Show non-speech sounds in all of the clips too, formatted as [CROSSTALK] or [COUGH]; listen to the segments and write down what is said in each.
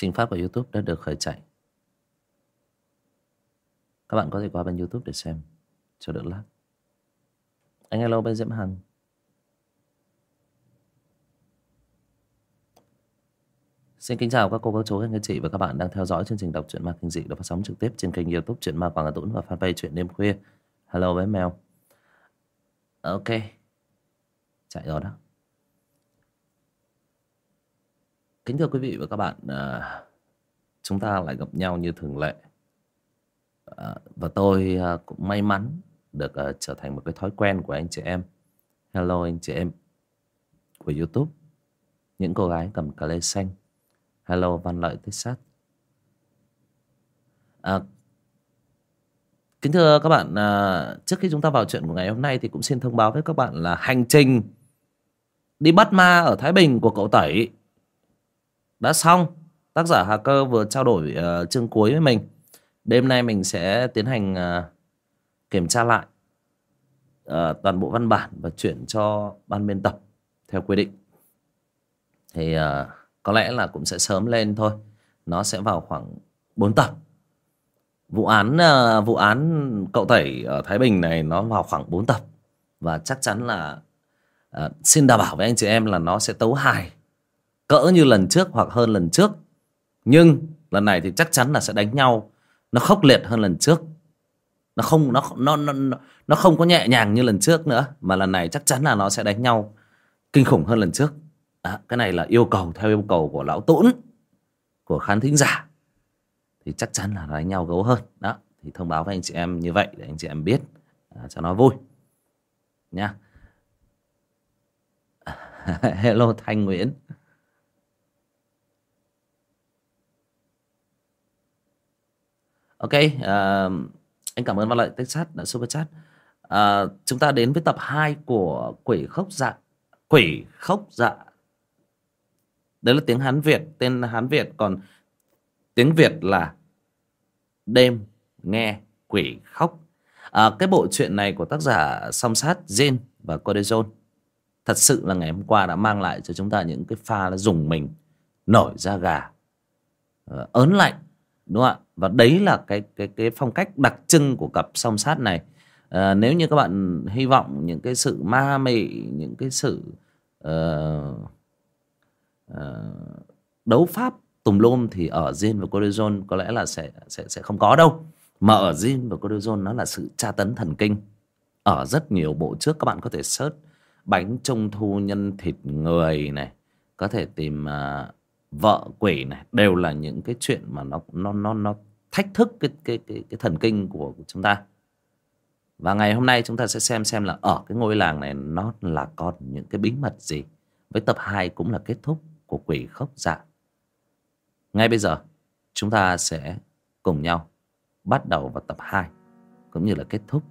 trình phát của youtube đã được khởi chạy các bạn có thể qua bên youtube để xem cho đợi lát anh hello bên diễm hằng Xin kính chào các cô, các chú, các anh chị và các bạn đang theo dõi chương trình đọc truyện ma kinh dị được phát sóng trực tiếp trên kênh youtube truyện ma Quảng Hà Tũng và fanpage truyện đêm khuya. Hello với Mèo. Ok. Chạy rồi đó. Kính thưa quý vị và các bạn, à, chúng ta lại gặp nhau như thường lệ. À, và tôi à, cũng may mắn được à, trở thành một cái thói quen của anh chị em. Hello anh chị em của YouTube. Những cô gái cầm cà lê xanh Hello Văn Lợi Texas à, Kính thưa các bạn à, Trước khi chúng ta vào chuyện của ngày hôm nay Thì cũng xin thông báo với các bạn là Hành trình Đi bắt ma ở Thái Bình của cậu Tẩy đã xong. Tác giả Hà Cơ vừa trao đổi uh, chương cuối với mình. Đêm nay mình sẽ tiến hành uh, Kiểm tra lại uh, Toàn bộ văn bản Và chuyển cho ban biên tập Theo quy định. Thì uh, có lẽ là cũng sẽ sớm lên thôi. Nó sẽ vào khoảng 4 tập. Vụ án uh, vụ án cậu tẩy ở thái bình này nó vào khoảng 4 tập. Và chắc chắn là uh, xin đảm bảo với anh chị em là nó sẽ tấu hài cỡ như lần trước hoặc hơn lần trước. Nhưng lần này thì chắc chắn là sẽ đánh nhau. Nó khốc liệt hơn lần trước. Nó không nó nó nó nó không có nhẹ nhàng như lần trước nữa mà lần này chắc chắn là nó sẽ đánh nhau kinh khủng hơn lần trước. À, cái này là yêu cầu theo yêu cầu của lão tũn của khán thính giả. Thì chắc chắn là đánh nhau gấu hơn. Đó thì thông báo với anh chị em như vậy để anh chị em biết à, cho nó vui. Nha. [LAUGHS] Hello thanh nguyễn. Ok ờ, uh, anh cảm ơn văn lợi texas đã ờ, super chat uh, ờ, chúng ta đến với tập 2 của quỷ khốc dạ quỷ khốc dạ. Đấy là tiếng hán việt tên hán việt còn tiếng việt là đêm nghe quỷ khóc à, cái bộ truyện này của tác giả song sát Jin và Codezone thật sự là ngày hôm qua đã mang lại cho chúng ta những cái pha là dùng mình nổi da gà ớn lạnh đúng không ạ? Và đấy là cái cái cái phong cách đặc trưng của cặp song sát này. À, nếu như các bạn hy vọng những cái sự ma mị những cái sự uh, uh, đấu pháp tùm lum thì ở Jin và Cortisone có lẽ là sẽ sẽ sẽ không có đâu. Mà ở Jin và Cortisone nó là sự tra tấn thần kinh. Ở rất nhiều bộ trước các bạn có thể search bánh trung thu nhân thịt người này có thể tìm uh, vợ quỷ này đều là những cái chuyện mà nó nó nó nó thách thức cái cái cái cái thần kinh của, của chúng ta và ngày hôm nay chúng ta sẽ xem xem là ở cái ngôi làng này nó là còn những cái bí mật gì với tập 2 cũng là kết thúc của quỷ khóc dạ. Ngay bây giờ, chúng ta sẽ cùng nhau bắt đầu vào tập 2 cũng như là kết thúc.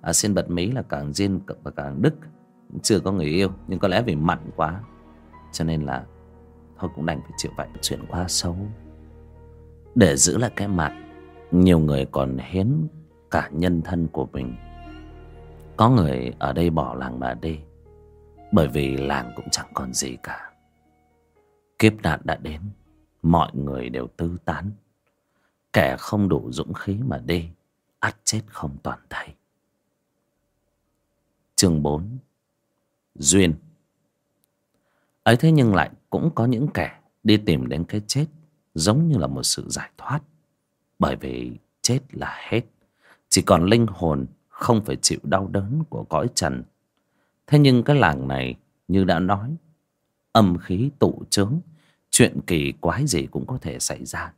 À, xin bật mí là càng Jin và càng Đức chưa có người yêu nhưng có lẽ vì mặn quá cho nên là thôi cũng đành phải chịu vậy. Chuyện quá xấu. Để giữ lại cái mặt, nhiều người còn hiến cả nhân thân của mình. Có người ở đây bỏ làng mà đi bởi vì làng cũng chẳng còn gì cả. Kiếp nạn đã đến Mọi người đều tư tán Kẻ không đủ dũng khí mà đi ắt chết không toàn thây Chương 4 Duyên ấy thế nhưng lại cũng có những kẻ đi tìm đến cái chết giống như là một sự giải thoát. Bởi vì chết là hết. Chỉ còn linh hồn không phải chịu đau đớn của cõi trần. Thế nhưng cái làng này, như đã nói, âm khí tụ trướng chuyện kỳ quái gì cũng có thể xảy ra.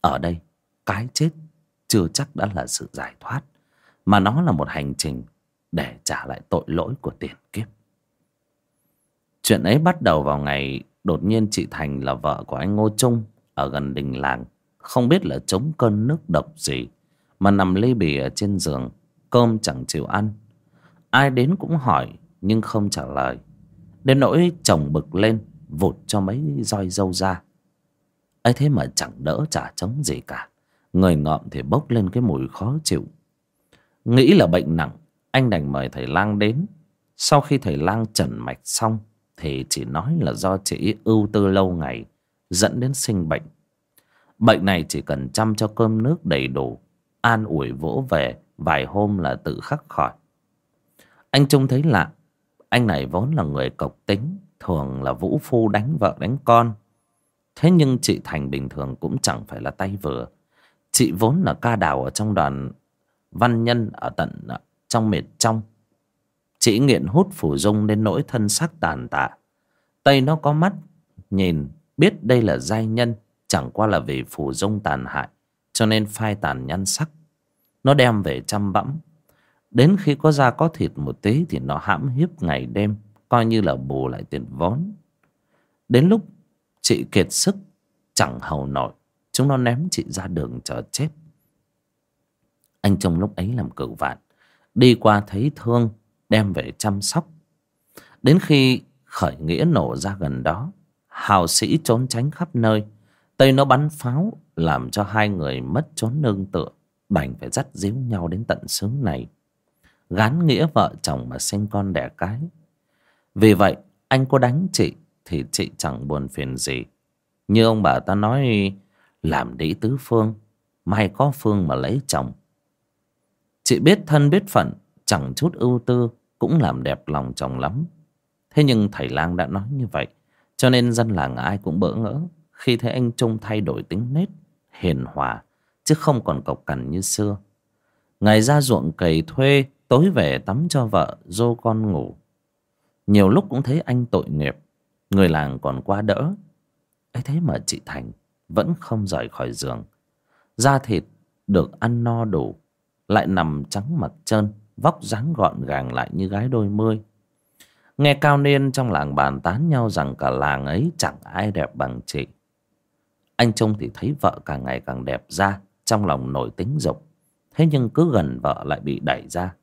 Ở đây, cái chết chưa chắc đã là sự giải thoát, mà nó là một hành trình để trả lại tội lỗi của tiền kiếp. Chuyện ấy bắt đầu vào ngày đột nhiên chị thành là vợ của anh ngô trung, ở gần đình làng. Không biết là chống cơn nước độc gì, mà nằm lê bì ở trên giường. Cơm chẳng chịu ăn. Ai đến cũng hỏi, nhưng không trả lời. Đến nỗi chồng bực lên, vụt cho mấy roi dâu ra. Ấy thế mà chẳng đỡ trả chống gì cả. Người ngợm thì bốc lên cái mùi khó chịu. Nghĩ là bệnh nặng, anh đành mời thầy lang đến. Sau khi thầy lang trần mạch xong thì chỉ nói là do chị ưu tư lâu ngày, dẫn đến sinh bệnh. Bệnh này chỉ cần chăm cho cơm nước đầy đủ, An ủi vỗ về Vài hôm là tự khắc khỏi. Anh Trung thấy lạ, Anh này vốn là người cộc tính, Thường là vũ phu đánh vợ đánh con. Thế nhưng chị Thành bình thường cũng chẳng phải là tay vừa. Chị vốn là ca đào ở trong đoàn văn nhân ở tận à, trong miệt trong. Chị nghiện hút phủ dung đến nỗi thân sắc tàn tạ. Tây nó có mắt, Nhìn, biết đây là giai nhân, Chẳng qua là vì phủ dung tàn hại, Cho nên phai tàn nhan sắc. Nó đem về chăm bẵm. Đến khi có da có thịt một tí Thì nó hãm hiếp ngày đêm, Coi như là bù lại tiền vốn. Đến lúc chị kiệt sức, Chẳng hầu nổi, Chúng nó ném chị ra đường chờ chết. Anh chồng lúc ấy làm cửu vạn, Đi qua thấy thương Đem về chăm sóc. Đến khi khởi nghĩa nổ ra gần đó, Hào sĩ trốn tránh khắp nơi. Tây nó bắn pháo, Làm cho hai người mất trốn nương tựa, Đành phải dắt díu nhau đến tận xứ này. Gán nghĩa vợ chồng mà sinh con đẻ cái. Vì vậy, anh có đánh chị Thì chị chẳng buồn phiền gì. Như ông bà ta nói, Làm đĩ tứ phương, May có phương mà lấy chồng. Chị biết thân biết phận, Chẳng chút ưu tư cũng làm đẹp lòng chồng lắm. Thế nhưng thầy lang đã nói như vậy, Cho nên dân làng ai cũng bỡ ngỡ Khi thấy anh Trung thay đổi tính nết, Hiền hòa, Chứ không còn cộc cằn như xưa. Ngày ra ruộng cày thuê, Tối về tắm cho vợ, Dô con ngủ. Nhiều lúc cũng thấy anh tội nghiệp, Người làng còn qua đỡ. Ấy thế mà chị Thành Vẫn không rời khỏi giường. Da thịt được ăn no đủ, Lại nằm trắng mặt trơn. Vóc dáng gọn gàng lại như gái đôi mươi Nghe cao niên trong làng bàn tán nhau rằng cả làng ấy chẳng ai đẹp bằng chị. Anh Trung thì thấy vợ càng ngày càng đẹp ra, trong lòng nổi tính dục. Thế nhưng cứ gần vợ lại bị đẩy ra.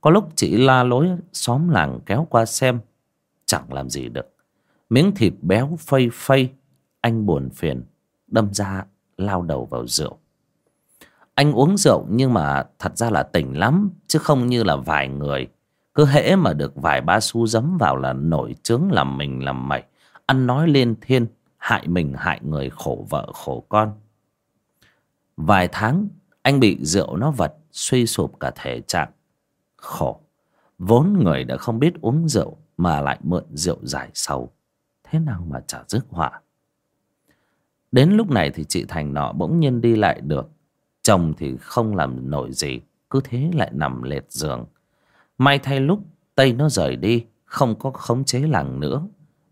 Có lúc chị la lối xóm làng kéo qua xem, chẳng làm gì được. Miếng thịt béo phây phây, anh buồn phiền, đâm ra lao đầu vào rượu. Anh uống rượu nhưng mà thật ra là tỉnh lắm, chứ không như là vài người. Cứ hễ mà được vài ba xu dấm vào là nổi trướng làm mình làm mày ăn nói lên thiên hại mình hại người khổ vợ khổ con. Vài tháng anh bị rượu nó vật suy sụp cả thể trạng. Khổ. Vốn người đã không biết uống rượu mà lại mượn rượu giải sầu. Thế nào mà chả dứt họa? Đến lúc này thì chị thành nọ bỗng nhiên đi lại được chồng thì không làm nổi gì, cứ thế lại nằm lệt giường. May thay lúc Tây nó rời đi, Không có khống chế làng nữa,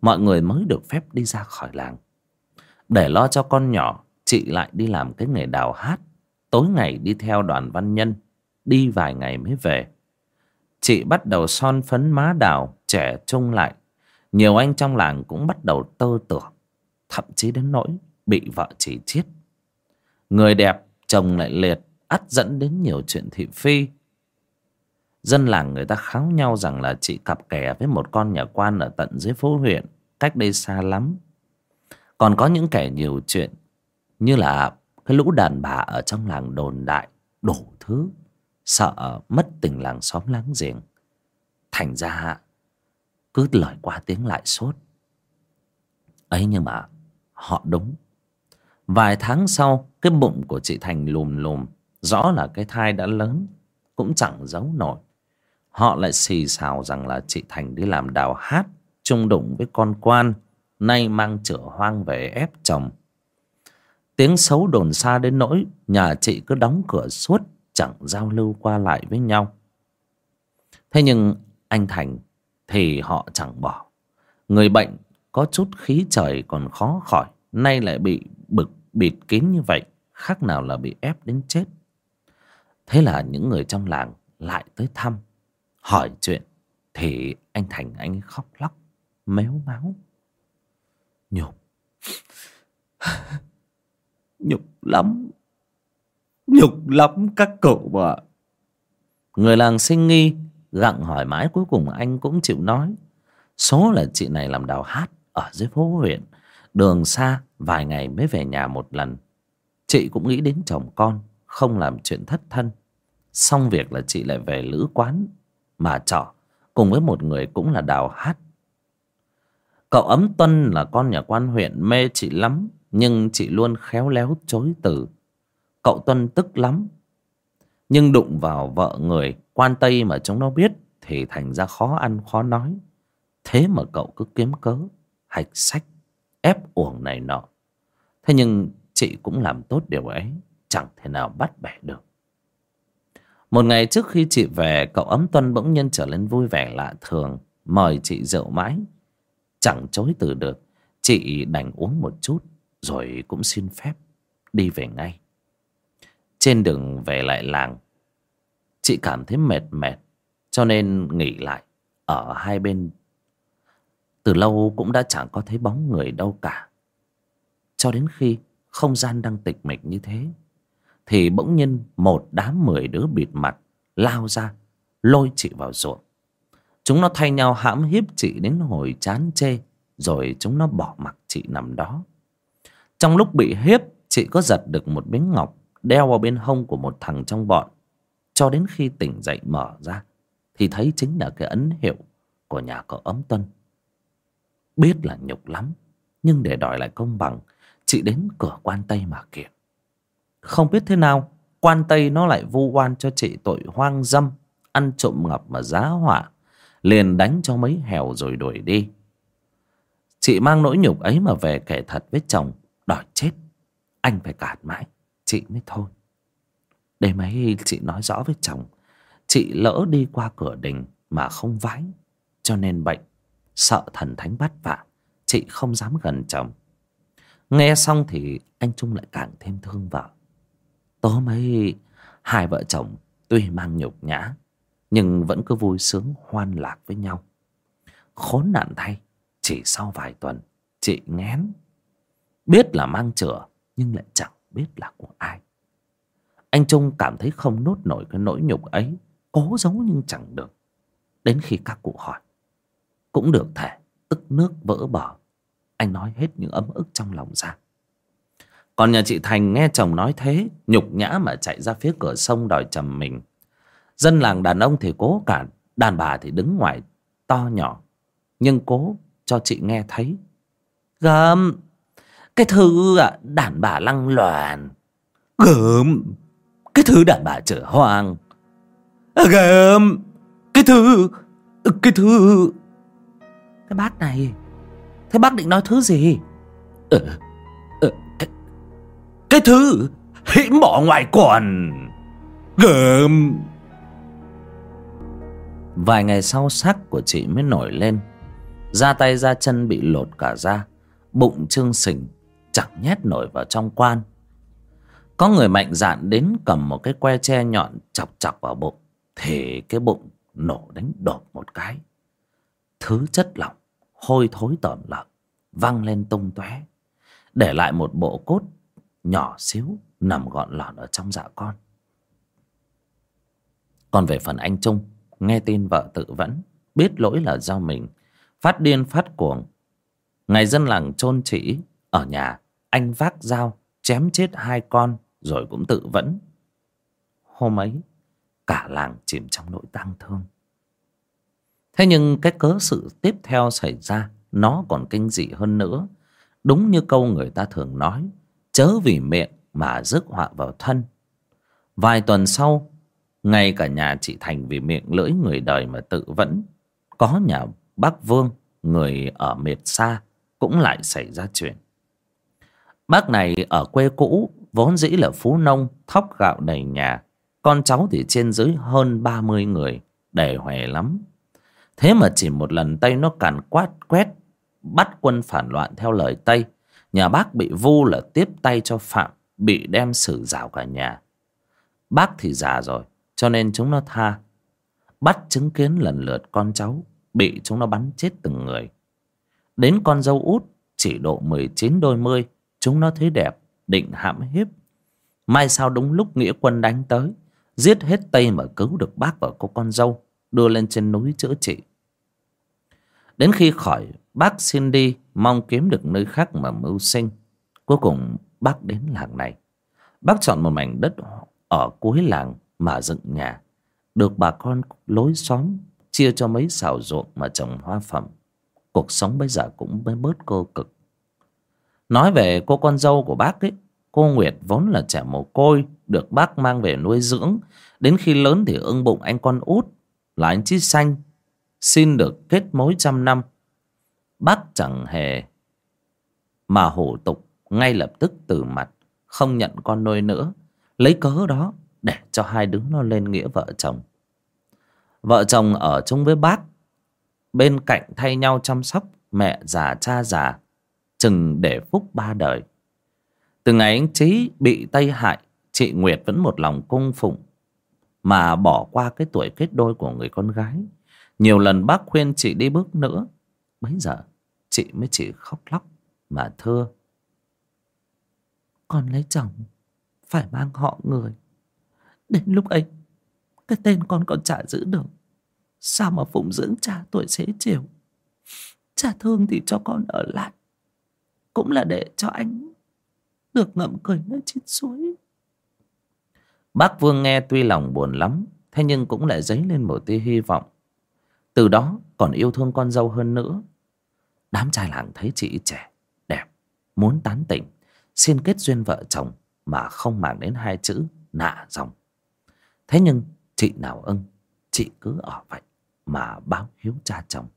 Mọi người mới được phép đi ra khỏi làng. Để lo cho con nhỏ, Chị lại đi làm cái nghề đào hát, Tối ngày đi theo đoàn văn nhân, Đi vài ngày mới về. Chị bắt đầu son phấn má đào, Trẻ trung lại. Nhiều anh trong làng cũng bắt đầu tơ tưởng Thậm chí đến nỗi Bị vợ chỉ chiết. Người đẹp chồng lại liệt ắt dẫn đến nhiều chuyện thị phi Dân làng người ta kháo nhau rằng là chị cặp kè với một con nhà quan ở tận dưới phố huyện, cách đây xa lắm. Còn có những kẻ nhiều chuyện, như là cái lũ đàn bà ở trong làng đồn đại, đủ thứ, sợ mất tình làng xóm láng giềng. Thành ra cứ lời qua tiếng lại suốt. Ấy nhưng mà họ đúng. Vài tháng sau, cái bụng của chị Thành lùm lùm, rõ là cái thai đã lớn, cũng chẳng giấu nổi. Họ lại xì xào rằng là chị Thành đi làm đào hát chung đụng với con quan Nay mang chữa hoang về ép chồng. Tiếng xấu đồn xa đến nỗi Nhà chị cứ đóng cửa suốt Chẳng giao lưu qua lại với nhau. Thế nhưng anh Thành Thì họ chẳng bỏ. Người bệnh có chút khí trời còn khó khỏi Nay lại bị bực bịt kín như vậy, Khác nào là bị ép đến chết. Thế là những người trong làng lại tới thăm, hỏi chuyện, thì anh thành anh khóc lóc, méo máu. Nhục. [LAUGHS] Nhục lắm. Nhục lắm các cậu mà. Người làng sinh nghi, gặng hỏi mãi cuối cùng anh cũng chịu nói, số là chị này làm đào hát ở dưới phố huyện đường xa, vài ngày mới về nhà một lần. Chị cũng nghĩ đến chồng con, không làm chuyện thất thân. Xong việc là chị lại về lữ quán, mà trọ, cùng với một người cũng là đào hát. Cậu ấm tuân là con nhà quan huyện mê chị lắm, nhưng chị luôn khéo léo chối từ. Cậu tuân tức lắm. Nhưng đụng vào vợ người quan tây mà chúng nó biết thì thành ra khó ăn, khó nói. Thế mà cậu cứ kiếm cớ, hạch sách ép uổng này nọ. Thế nhưng chị cũng làm tốt điều ấy, chẳng thể nào bắt bẻ được. Một ngày trước khi chị về, cậu ấm tuân bỗng nhiên trở lên vui vẻ lạ thường, mời chị rượu mãi. Chẳng chối từ được, chị đành uống một chút, rồi cũng xin phép đi về ngay. Trên đường về lại làng, chị cảm thấy mệt mệt, cho nên nghỉ lại ở hai bên từ lâu cũng đã chẳng có thấy bóng người đâu cả. Cho đến khi không gian đang tịch mịch như thế, thì bỗng nhiên một đám mười đứa bịt mặt, lao ra, lôi chị vào ruộng. Chúng nó thay nhau hãm hiếp chị đến hồi chán chê, rồi chúng nó bỏ mặc chị nằm đó. Trong lúc bị hiếp, chị có giật được một miếng ngọc đeo vào bên hông của một thằng trong bọn. Cho đến khi tỉnh dậy mở ra, thì thấy chính là cái ấn hiệu của nhà cậu ấm tuân biết là nhục lắm, nhưng để đòi lại công bằng, chị đến cửa quan tây mà kiện. Không biết thế nào, quan tây nó lại vu oan cho chị tội hoang dâm, ăn trộm ngọc mà giá họa, liền đánh cho mấy hèo rồi đuổi đi. Chị mang nỗi nhục ấy mà về kể thật với chồng, đòi chết. Anh phải cản mãi, chị mới thôi. Đêm ấy chị nói rõ với chồng, chị lỡ đi qua cửa đình mà không vái, cho nên bệnh sợ thần thánh bắt vạ, chị không dám gần chồng. Nghe xong thì anh trung lại càng thêm thương vợ. Tối mấy hai vợ chồng tuy mang nhục nhã, nhưng vẫn cứ vui sướng hoan lạc với nhau. Khốn nạn thay, chỉ sau vài tuần, chị ngén biết là mang chửa nhưng lại chẳng biết là của ai. Anh trung cảm thấy không nốt nổi cái nỗi nhục ấy, cố giấu nhưng chẳng được. Đến khi các cụ hỏi cũng được thể tức nước vỡ bờ. Anh nói hết những ấm ức trong lòng ra. Còn nhà chị thành nghe chồng nói thế, nhục nhã mà chạy ra phía cửa sông đòi trầm mình. Dân làng đàn ông thì cố cản, đàn bà thì đứng ngoài to nhỏ. Nhưng cố cho chị nghe thấy. Gớm, cái thứ à, đàn bà lăng loàn. Gớm, cái thứ đàn bà trở hoang. Gớm, cái thứ cái thứ cái bát này. Thế bác định nói thứ gì? Ừ, ừ, cái, cái thứ hãy bỏ ngoài quần. Gớm vài ngày sau sắc của chị mới nổi lên. Da tay da chân bị lột cả ra bụng trương sình chẳng nhét nổi vào trong quan. Có người mạnh dạn đến cầm một cái que tre nhọn chọc chọc vào bụng thì cái bụng nổ đánh đột một cái. Thứ chất lỏng hôi thối tởn lợn văng lên tung tóe. Để lại một bộ cốt nhỏ xíu nằm gọn lọt ở trong dạ con. Còn về phần anh trung, nghe tin vợ tự vẫn, biết lỗi là do mình, phát điên phát cuồng. Ngày dân làng chôn chỉ, ở nhà, anh vác dao, chém chết hai con, rồi cũng tự vẫn. Hôm ấy, cả làng chìm trong nỗi tang thương thế nhưng cái cớ sự tiếp theo xảy ra, nó còn kinh dị hơn nữa. Đúng như câu người ta thường nói, chớ vì miệng mà rước họa vào thân. Vài tuần sau, ngay cả nhà chị thành vì miệng lưỡi người đời mà tự vẫn, có nhà bác vương, người ở miệt xa, cũng lại xảy ra chuyện. Bác này ở quê cũ, vốn dĩ là phú nông, thóc gạo đầy nhà. Con cháu thì trên dưới hơn ba mươi người, đầy hòe lắm thế mà chỉ một lần tây nó càn quát, quét, bắt quân phản loạn theo lời tây. Nhà bác bị vu là tiếp tay cho phạm, bị đem xử rào cả nhà. Bác thì già rồi, cho nên chúng nó tha. Bắt chứng kiến lần lượt con cháu, bị chúng nó bắn chết từng người. Đến con dâu út, chỉ độ mười chín đôi mươi, chúng nó thấy đẹp, định hãm hiếp. Mai sau đúng lúc nghĩa quân đánh tới, giết hết tây mà cứu được bác và cô con dâu, đưa lên trên núi chữa trị đến khi khỏi, bác xin đi, mong kiếm được nơi khác mà mưu sinh. Cuối cùng, bác đến làng này. Bác chọn một mảnh đất ở cuối làng mà dựng nhà. Được bà con lối xóm chia cho mấy xào ruộng mà trồng hoa phẩm. Cuộc sống bây giờ cũng mới bớt cơ cực. Nói về cô con dâu của bác ấy, cô nguyệt vốn là trẻ mồ côi, được bác mang về nuôi dưỡng. Đến khi lớn thì ưng bụng anh con út, là anh chí xanh xin được kết mối trăm năm. Bác chẳng hề mà hổ tục, ngay lập tức từ mặt, không nhận con nuôi nữa, lấy cớ đó để cho hai đứa nó lên nghĩa vợ chồng. Vợ chồng ở chung với bác, bên cạnh thay nhau chăm sóc mẹ già cha già, chừng để phúc ba đời. Từ ngày anh trí bị tây hại, chị nguyệt vẫn một lòng cung phụng, mà bỏ qua cái tuổi kết đôi của người con gái nhiều lần bác khuyên chị đi bước nữa. Bấy giờ, chị mới chỉ khóc lóc mà thưa. Con lấy chồng, phải mang họ người. Đến lúc ấy, cái tên con còn chả giữ được. Sao mà phụng dưỡng cha tuổi xế chiều? Cha thương thì cho con ở lại. Cũng là để cho anh được ngậm cười nơi trên suối. Bác vương nghe tuy lòng buồn lắm, thế nhưng cũng lại dấy lên một tia hy vọng từ đó còn yêu thương con dâu hơn nữa. Đám trai làng thấy chị trẻ, đẹp, muốn tán tỉnh, xin kết duyên vợ chồng mà không màng đến hai chữ nạ dòng. Thế nhưng chị nào ưng, chị cứ ở vậy mà báo hiếu cha chồng.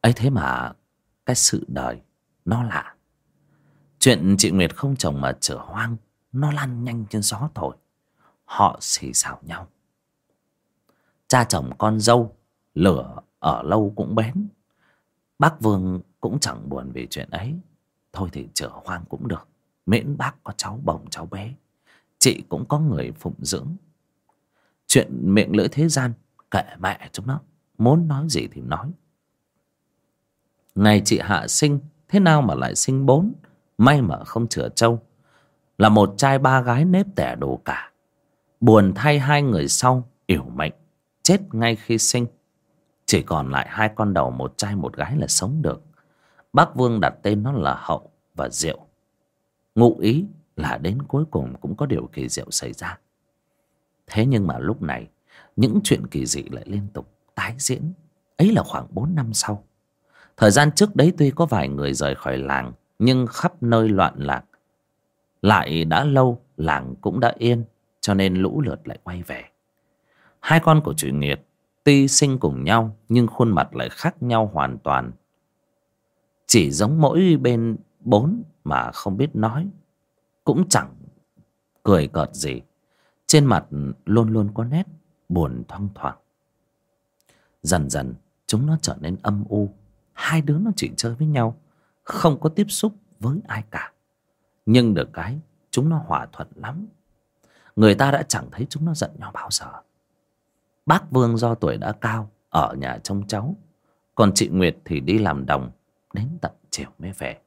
Ấy thế mà cái sự đời nó lạ. Chuyện chị nguyệt không chồng mà trở hoang, nó lan nhanh trên gió thổi. Họ xì xào nhau cha chồng con dâu, lửa ở lâu cũng bén. Bác vương cũng chẳng buồn vì chuyện ấy. Thôi thì chở hoang cũng được. Miễn bác có cháu bồng cháu bé. Chị cũng có người phụng dưỡng. Chuyện miệng lưỡi thế gian, kệ mẹ chúng nó. Muốn nói gì thì nói. Ngày chị hạ sinh, thế nào mà lại sinh bốn? May mà không chữa trâu. Là một trai ba gái nếp tẻ đồ cả. Buồn thay hai người sau, yểu mệnh chết ngay khi sinh. Chỉ còn lại hai con đầu, một trai, một gái là sống được. Bác vương đặt tên nó là hậu và diệu. Ngụ ý là đến cuối cùng cũng có điều kỳ diệu xảy ra. Thế nhưng mà lúc này, những chuyện kỳ dị lại liên tục tái diễn. Ấy là khoảng bốn năm sau. Thời gian trước đấy tuy có vài người rời khỏi làng, nhưng khắp nơi loạn lạc. Lại đã lâu, làng cũng đã yên, cho nên lũ lượt lại quay về hai con của chị nghiệt tuy sinh cùng nhau nhưng khuôn mặt lại khác nhau hoàn toàn. Chỉ giống mỗi bên bốn mà không biết nói, cũng chẳng cười cợt gì. Trên mặt luôn luôn có nét buồn thoang thoảng. Dần dần, chúng nó trở nên âm u. Hai đứa nó chỉ chơi với nhau, không có tiếp xúc với ai cả. Nhưng được cái, chúng nó hòa thuận lắm. Người ta đã chẳng thấy chúng nó giận nhau bao giờ bác vương do tuổi đã cao, ở nhà trông cháu. Còn chị nguyệt thì đi làm đồng, đến tận chiều mới về.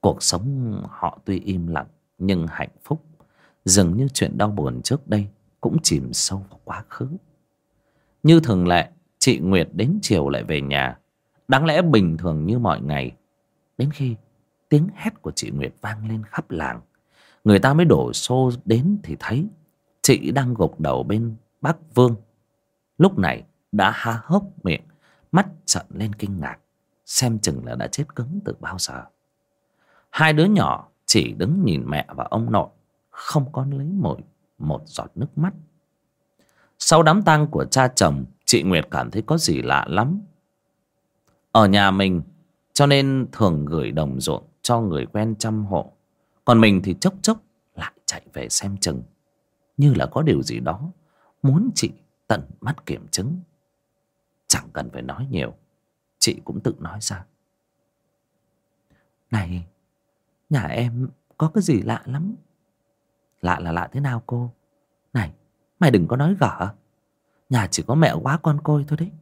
Cuộc sống họ tuy im lặng, nhưng hạnh phúc. Dường như chuyện đau buồn trước đây cũng chìm sâu vào quá khứ. Như thường lệ, chị nguyệt đến chiều lại về nhà. Đáng lẽ bình thường như mọi ngày. Đến khi tiếng hét của chị nguyệt vang lên khắp làng, người ta mới đổ xô đến thì thấy chị đang gục đầu bên bác vương lúc này đã há hốc miệng, mắt trợn lên kinh ngạc, xem chừng là đã chết cứng từ bao giờ. Hai đứa nhỏ chỉ đứng nhìn mẹ và ông nội, không có lấy một một giọt nước mắt. Sau đám tang của cha chồng, chị nguyệt cảm thấy có gì lạ lắm. Ở nhà mình, cho nên thường gửi đồng ruộng cho người quen chăm hộ. Còn mình thì chốc chốc lại chạy về xem chừng, như là có điều gì đó muốn chị tận mắt kiểm chứng. Chẳng cần phải nói nhiều. Chị cũng tự nói ra. Này, nhà em có cái gì lạ lắm? Lạ là lạ thế nào cô? Này, mày đừng có nói gở. Nhà chỉ có mẹ quá con côi thôi đấy.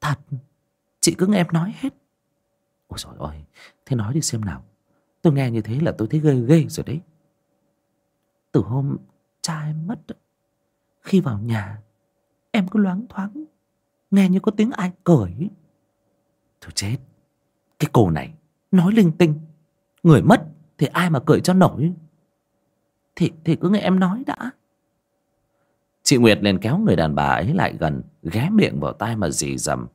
Thật, chị cứ nghe em nói hết. Ôi trời ơi, thế nói đi xem nào. Tôi nghe như thế là tôi thấy ghê ghê rồi đấy. Từ hôm cha em mất khi vào nhà em cứ loáng thoáng nghe như có tiếng ai cười. Thôi chết cái cô này nói linh tinh người mất thì ai mà cười cho nổi? Thì thì cứ nghe em nói đã. Chị nguyệt liền kéo người đàn bà ấy lại gần ghé miệng vào tai mà dì dầm.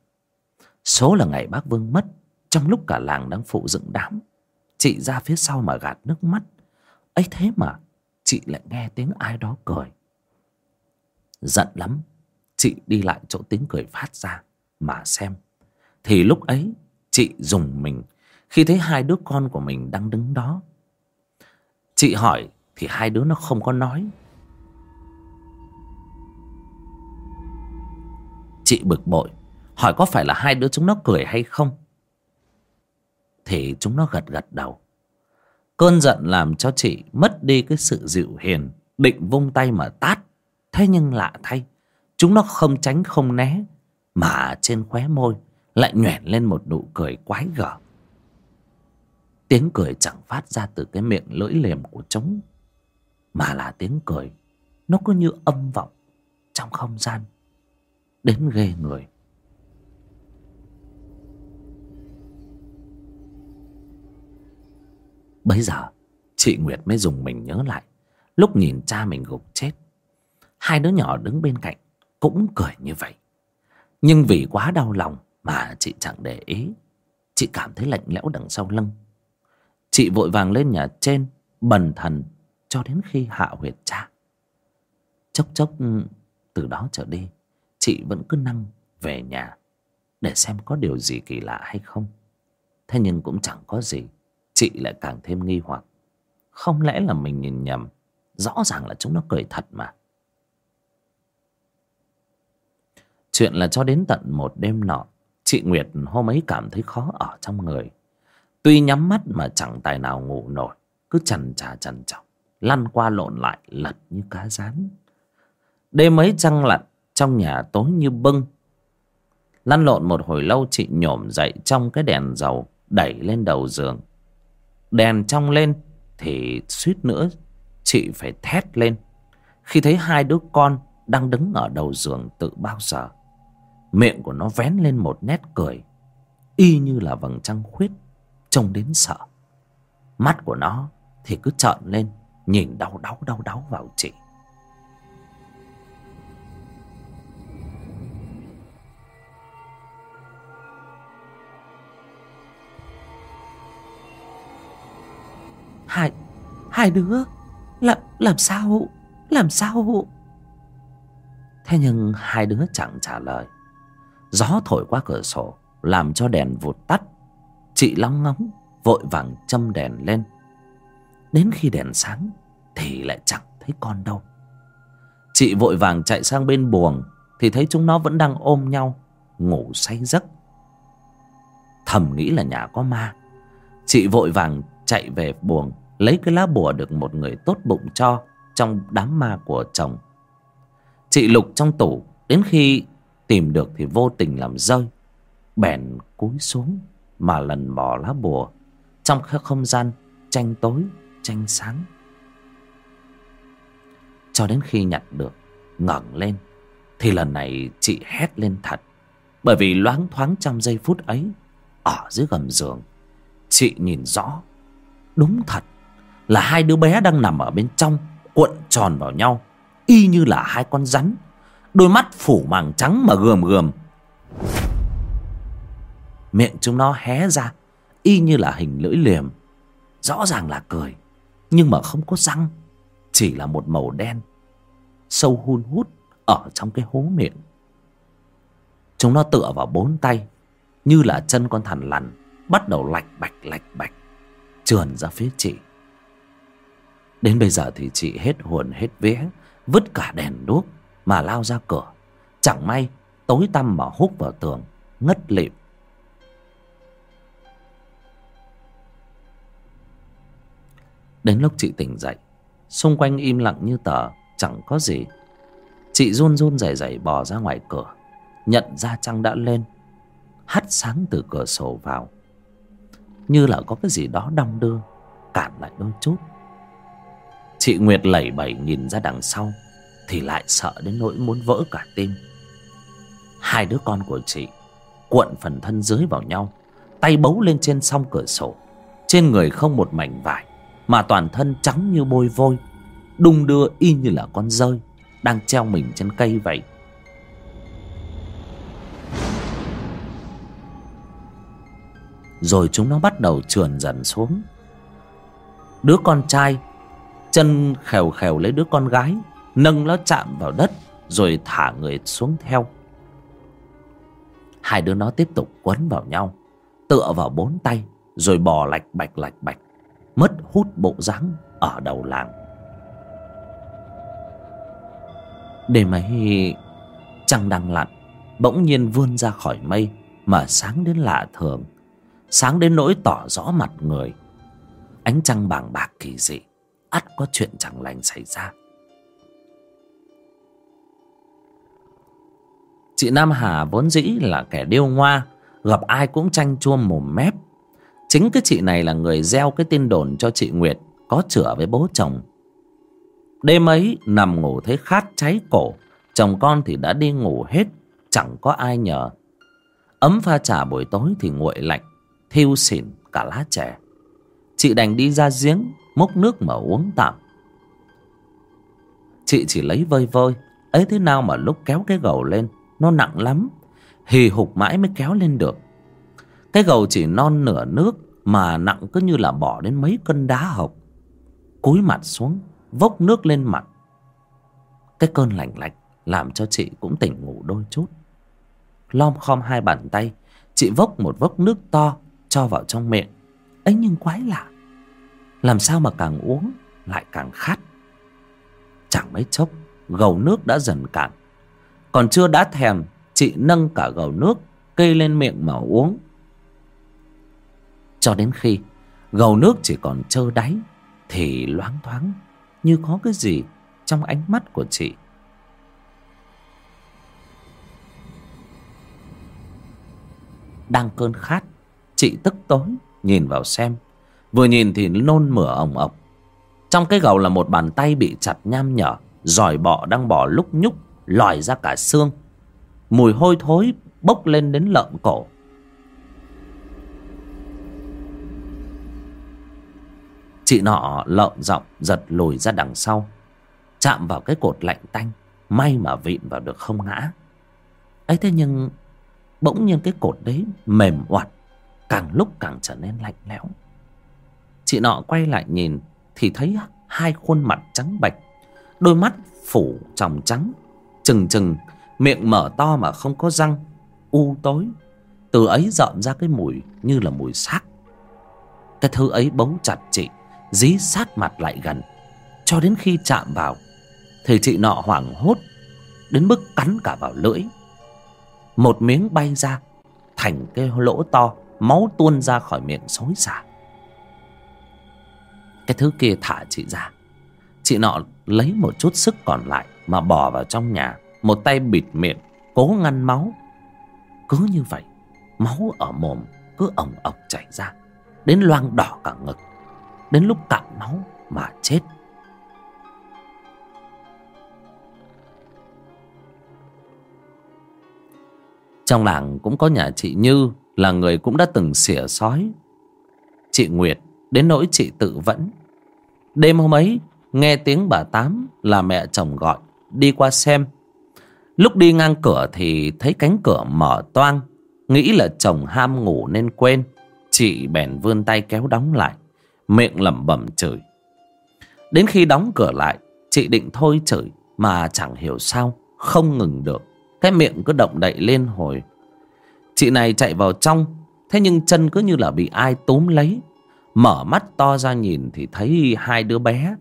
Số là ngày bác vương mất trong lúc cả làng đang phụ dựng đám chị ra phía sau mà gạt nước mắt. Ấy thế mà chị lại nghe tiếng ai đó cười giận lắm. Chị đi lại chỗ tiếng cười phát ra mà xem. Thì lúc ấy, chị dùng mình. Khi thấy hai đứa con của mình đang đứng đó, chị hỏi thì hai đứa nó không có nói. Chị bực bội, hỏi có phải là hai đứa chúng nó cười hay không? Thì chúng nó gật gật đầu. Cơn giận làm cho chị mất đi cái sự dịu hiền, định vung tay mà tát thế nhưng lạ thay, chúng nó không tránh không né, mà trên khóe môi lại nhoẻn lên một nụ cười quái gở. Tiếng cười chẳng phát ra từ cái miệng lưỡi liềm của chúng, mà là tiếng cười nó cứ như âm vọng trong không gian, đến ghê người. Bấy giờ, chị nguyệt mới dùng mình nhớ lại, lúc nhìn cha mình gục chết hai đứa nhỏ đứng bên cạnh cũng cười như vậy. Nhưng vì quá đau lòng mà chị chẳng để ý. Chị cảm thấy lạnh lẽo đằng sau lưng. Chị vội vàng lên nhà trên, bần thần cho đến khi hạ huyệt cha chốc chốc, từ đó trở đi, chị vẫn cứ năng về nhà để xem có điều gì kỳ lạ hay không. Thế nhưng cũng chẳng có gì, chị lại càng thêm nghi hoặc. Không lẽ là mình nhìn nhầm, rõ ràng là chúng nó cười thật mà. Chuyện là cho đến tận một đêm nọ, chị nguyệt hôm ấy cảm thấy khó ở trong người. Tuy nhắm mắt mà chẳng tài nào ngủ nổi, cứ chằn chà chằn chọc, lăn qua lộn lại lật như cá rán. Đêm ấy trăng lặn, trong nhà tối như bưng. Lăn lộn một hồi lâu, chị nhổm dậy trong cái đèn dầu, đẩy lên đầu giường. Đèn trong lên thì suýt nữa chị phải thét lên. Khi thấy hai đứa con đang đứng ở đầu giường, tự bao giờ miệng của nó vén lên một nét cười y như là vầng trăng khuyết trông đến sợ. Mắt của nó thì cứ trợn lên nhìn đau đau đau đau vào chị. Hai hai đứa làm làm sao? Làm sao? Thế nhưng hai đứa chẳng trả lời gió thổi qua cửa sổ, làm cho đèn vụt tắt. Chị lóng ngóng, vội vàng châm đèn lên. Đến khi đèn sáng, thì lại chẳng thấy con đâu. Chị vội vàng chạy sang bên buồng, thì thấy chúng nó vẫn đang ôm nhau, ngủ say giấc. Thầm nghĩ là nhà có ma. Chị vội vàng chạy về buồng, lấy cái lá bùa được một người tốt bụng cho trong đám ma của chồng. Chị lục trong tủ, đến khi tìm được thì vô tình làm rơi. Bèn cúi xuống mà lần mò lá bùa. Trong không gian tranh tối, tranh sáng. Cho đến khi nhặt được, ngẩng lên, thì lần này chị hét lên thật. Bởi vì loáng thoáng trong giây phút ấy, ở dưới gầm giường, chị nhìn rõ. Đúng thật là hai đứa bé đang nằm ở bên trong cuộn tròn vào nhau, y như là hai con rắn đôi mắt phủ màng trắng mà gườm gườm. Miệng chúng nó hé ra, y như là hình lưỡi liềm. Rõ ràng là cười, nhưng mà không có răng, chỉ là một màu đen, sâu hun hút ở trong cái hố miệng. Chúng nó tựa vào bốn tay, như là chân con thằn lằn, bắt đầu lạch bạch lạch bạch, trườn ra phía chị. Đến bây giờ thì chị hết hồn hết vía, vứt cả đèn đuốc mà lao ra cửa. Chẳng may, tối tăm mà hút vào tường, ngất lịm. Đến lúc chị tỉnh dậy, xung quanh im lặng như tờ, chẳng có gì. Chị run run rẩy rẩy bò ra ngoài cửa, nhận ra trăng đã lên, hắt sáng từ cửa sổ vào. Như là có cái gì đó đong đưa, cản lại đôi chút. Chị nguyệt lẩy bẩy nhìn ra đằng sau thì lại sợ đến nỗi muốn vỡ cả tim. Hai đứa con của chị cuộn phần thân dưới vào nhau, tay bấu lên trên song cửa sổ. Trên người không một mảnh vải, mà toàn thân trắng như bôi vôi, đung đưa y như là con rơi đang treo mình trên cây vậy. Rồi chúng nó bắt đầu trườn dần xuống. Đứa con trai chân khèo khèo lấy đứa con gái nâng nó chạm vào đất rồi thả người xuống theo. Hai đứa nó tiếp tục quấn vào nhau, tựa vào bốn tay rồi bò lạch bạch lạch bạch, mất hút bộ dáng ở đầu làng. Đêm ấy, trăng đang lặn, bỗng nhiên vươn ra khỏi mây mà sáng đến lạ thường, sáng đến nỗi tỏ rõ mặt người. Ánh trăng bàng bạc kỳ dị, ắt có chuyện chẳng lành xảy ra. Chị nam hà vốn dĩ là kẻ điêu ngoa, gặp ai cũng tranh chua mồm mép. Chính cái chị này là người gieo cái tin đồn cho chị nguyệt có chữa với bố chồng. Đêm ấy nằm ngủ thấy khát cháy cổ, chồng con thì đã đi ngủ hết, chẳng có ai nhờ. Ấm pha trà buổi tối thì nguội lạnh, thiêu xỉn cả lá chè. Chị đành đi ra giếng, múc nước mà uống tạm. Chị chỉ lấy vơi vơi, ấy thế nào mà lúc kéo cái gầu lên nó nặng lắm. Hì hục mãi mới kéo lên được. Cái gầu chỉ non nửa nước mà nặng cứ như là bỏ đến mấy cân đá hộc. Cúi mặt xuống, vốc nước lên mặt. Cái cơn lạnh lạnh làm cho chị cũng tỉnh ngủ đôi chút. Lom khom hai bàn tay, chị vốc một vốc nước to cho vào trong miệng. Ấy nhưng quái lạ. Làm sao mà càng uống lại càng khát? Chẳng mấy chốc, gầu nước đã dần cạn còn chưa đã thèm, chị nâng cả gầu nước cây lên miệng mà uống. Cho đến khi gầu nước chỉ còn trơ đáy, thì loáng thoáng, như có cái gì trong ánh mắt của chị. Đang cơn khát, chị tức tối, nhìn vào xem. Vừa nhìn thì nôn mửa ồng ọc. Trong cái gầu là một bàn tay bị chặt nham nhở, giỏi bọ đang bò lúc nhúc lòi ra cả xương. Mùi hôi thối bốc lên đến lợn cổ. Chị nọ lợn giọng giật lùi ra đằng sau, chạm vào cái cột lạnh tanh, may mà vịn vào được không ngã. Ấy thế nhưng bỗng nhiên cái cột đấy mềm oặt, càng lúc càng trở nên lạnh lẽo. Chị nọ quay lại nhìn thì thấy hai khuôn mặt trắng bệch, đôi mắt phủ tròng trắng trừng trừng miệng mở to mà không có răng, u tối. Từ ấy dọn ra cái mùi như là mùi xác. Cái thứ ấy bấu chặt chị, dí sát mặt lại gần. Cho đến khi chạm vào, thì chị nọ hoảng hốt, đến mức cắn cả vào lưỡi. Một miếng bay ra, thành cái lỗ to, máu tuôn ra khỏi miệng xối xả. Cái thứ kia thả chị ra. Chị nọ lấy một chút sức còn lại mà bò vào trong nhà một tay bịt miệng, cố ngăn máu. Cứ như vậy, máu ở mồm cứ ổng ọc chảy ra, đến loang đỏ cả ngực, đến lúc cạn máu mà chết. Trong làng cũng có nhà chị như là người cũng đã từng xỉa sói. Chị nguyệt đến nỗi chị tự vẫn. Đêm hôm ấy, nghe tiếng bà tám là mẹ chồng gọi đi qua xem lúc đi ngang cửa thì thấy cánh cửa mở toang, nghĩ là chồng ham ngủ nên quên. Chị bèn vươn tay kéo đóng lại, miệng lẩm bẩm chửi. Đến khi đóng cửa lại, chị định thôi chửi mà chẳng hiểu sao không ngừng được. Cái miệng cứ động đậy lên hồi. Chị này chạy vào trong, thế nhưng chân cứ như là bị ai túm lấy. Mở mắt to ra nhìn thì thấy hai đứa bé.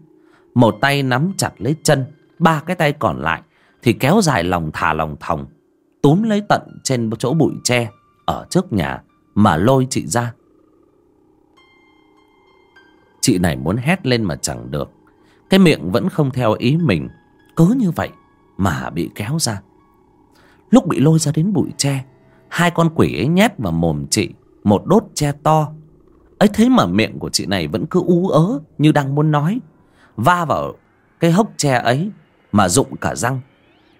Một tay nắm chặt lấy chân, ba cái tay còn lại thì kéo dài lòng thả lòng thòng, túm lấy tận trên chỗ bụi tre ở trước nhà mà lôi chị ra. Chị này muốn hét lên mà chẳng được. Cái miệng vẫn không theo ý mình, cứ như vậy mà bị kéo ra. Lúc bị lôi ra đến bụi tre, hai con quỷ ấy nhét vào mồm chị, một đốt tre to. Ấy thế mà miệng của chị này vẫn cứ ú ớ như đang muốn nói, va vào cái hốc tre ấy mà rụng cả răng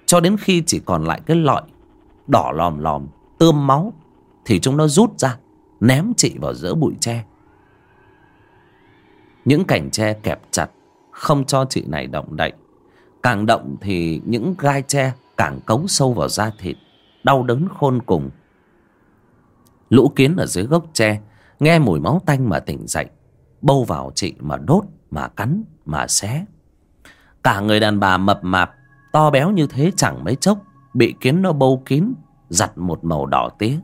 cho đến khi chỉ còn lại cái lọi đỏ lòm lòm, tươm máu, thì chúng nó rút ra, ném chị vào giữa bụi tre. Những cành tre kẹp chặt, không cho chị này động đậy. Càng động thì những gai tre càng cấu sâu vào da thịt, đau đớn khôn cùng. Lũ kiến ở dưới gốc tre, nghe mùi máu tanh mà tỉnh dậy, bâu vào chị mà đốt, mà cắn, mà xé. Cả người đàn bà mập mạp to béo như thế chẳng mấy chốc, bị kiến nó bâu kín, giặt một màu đỏ tía.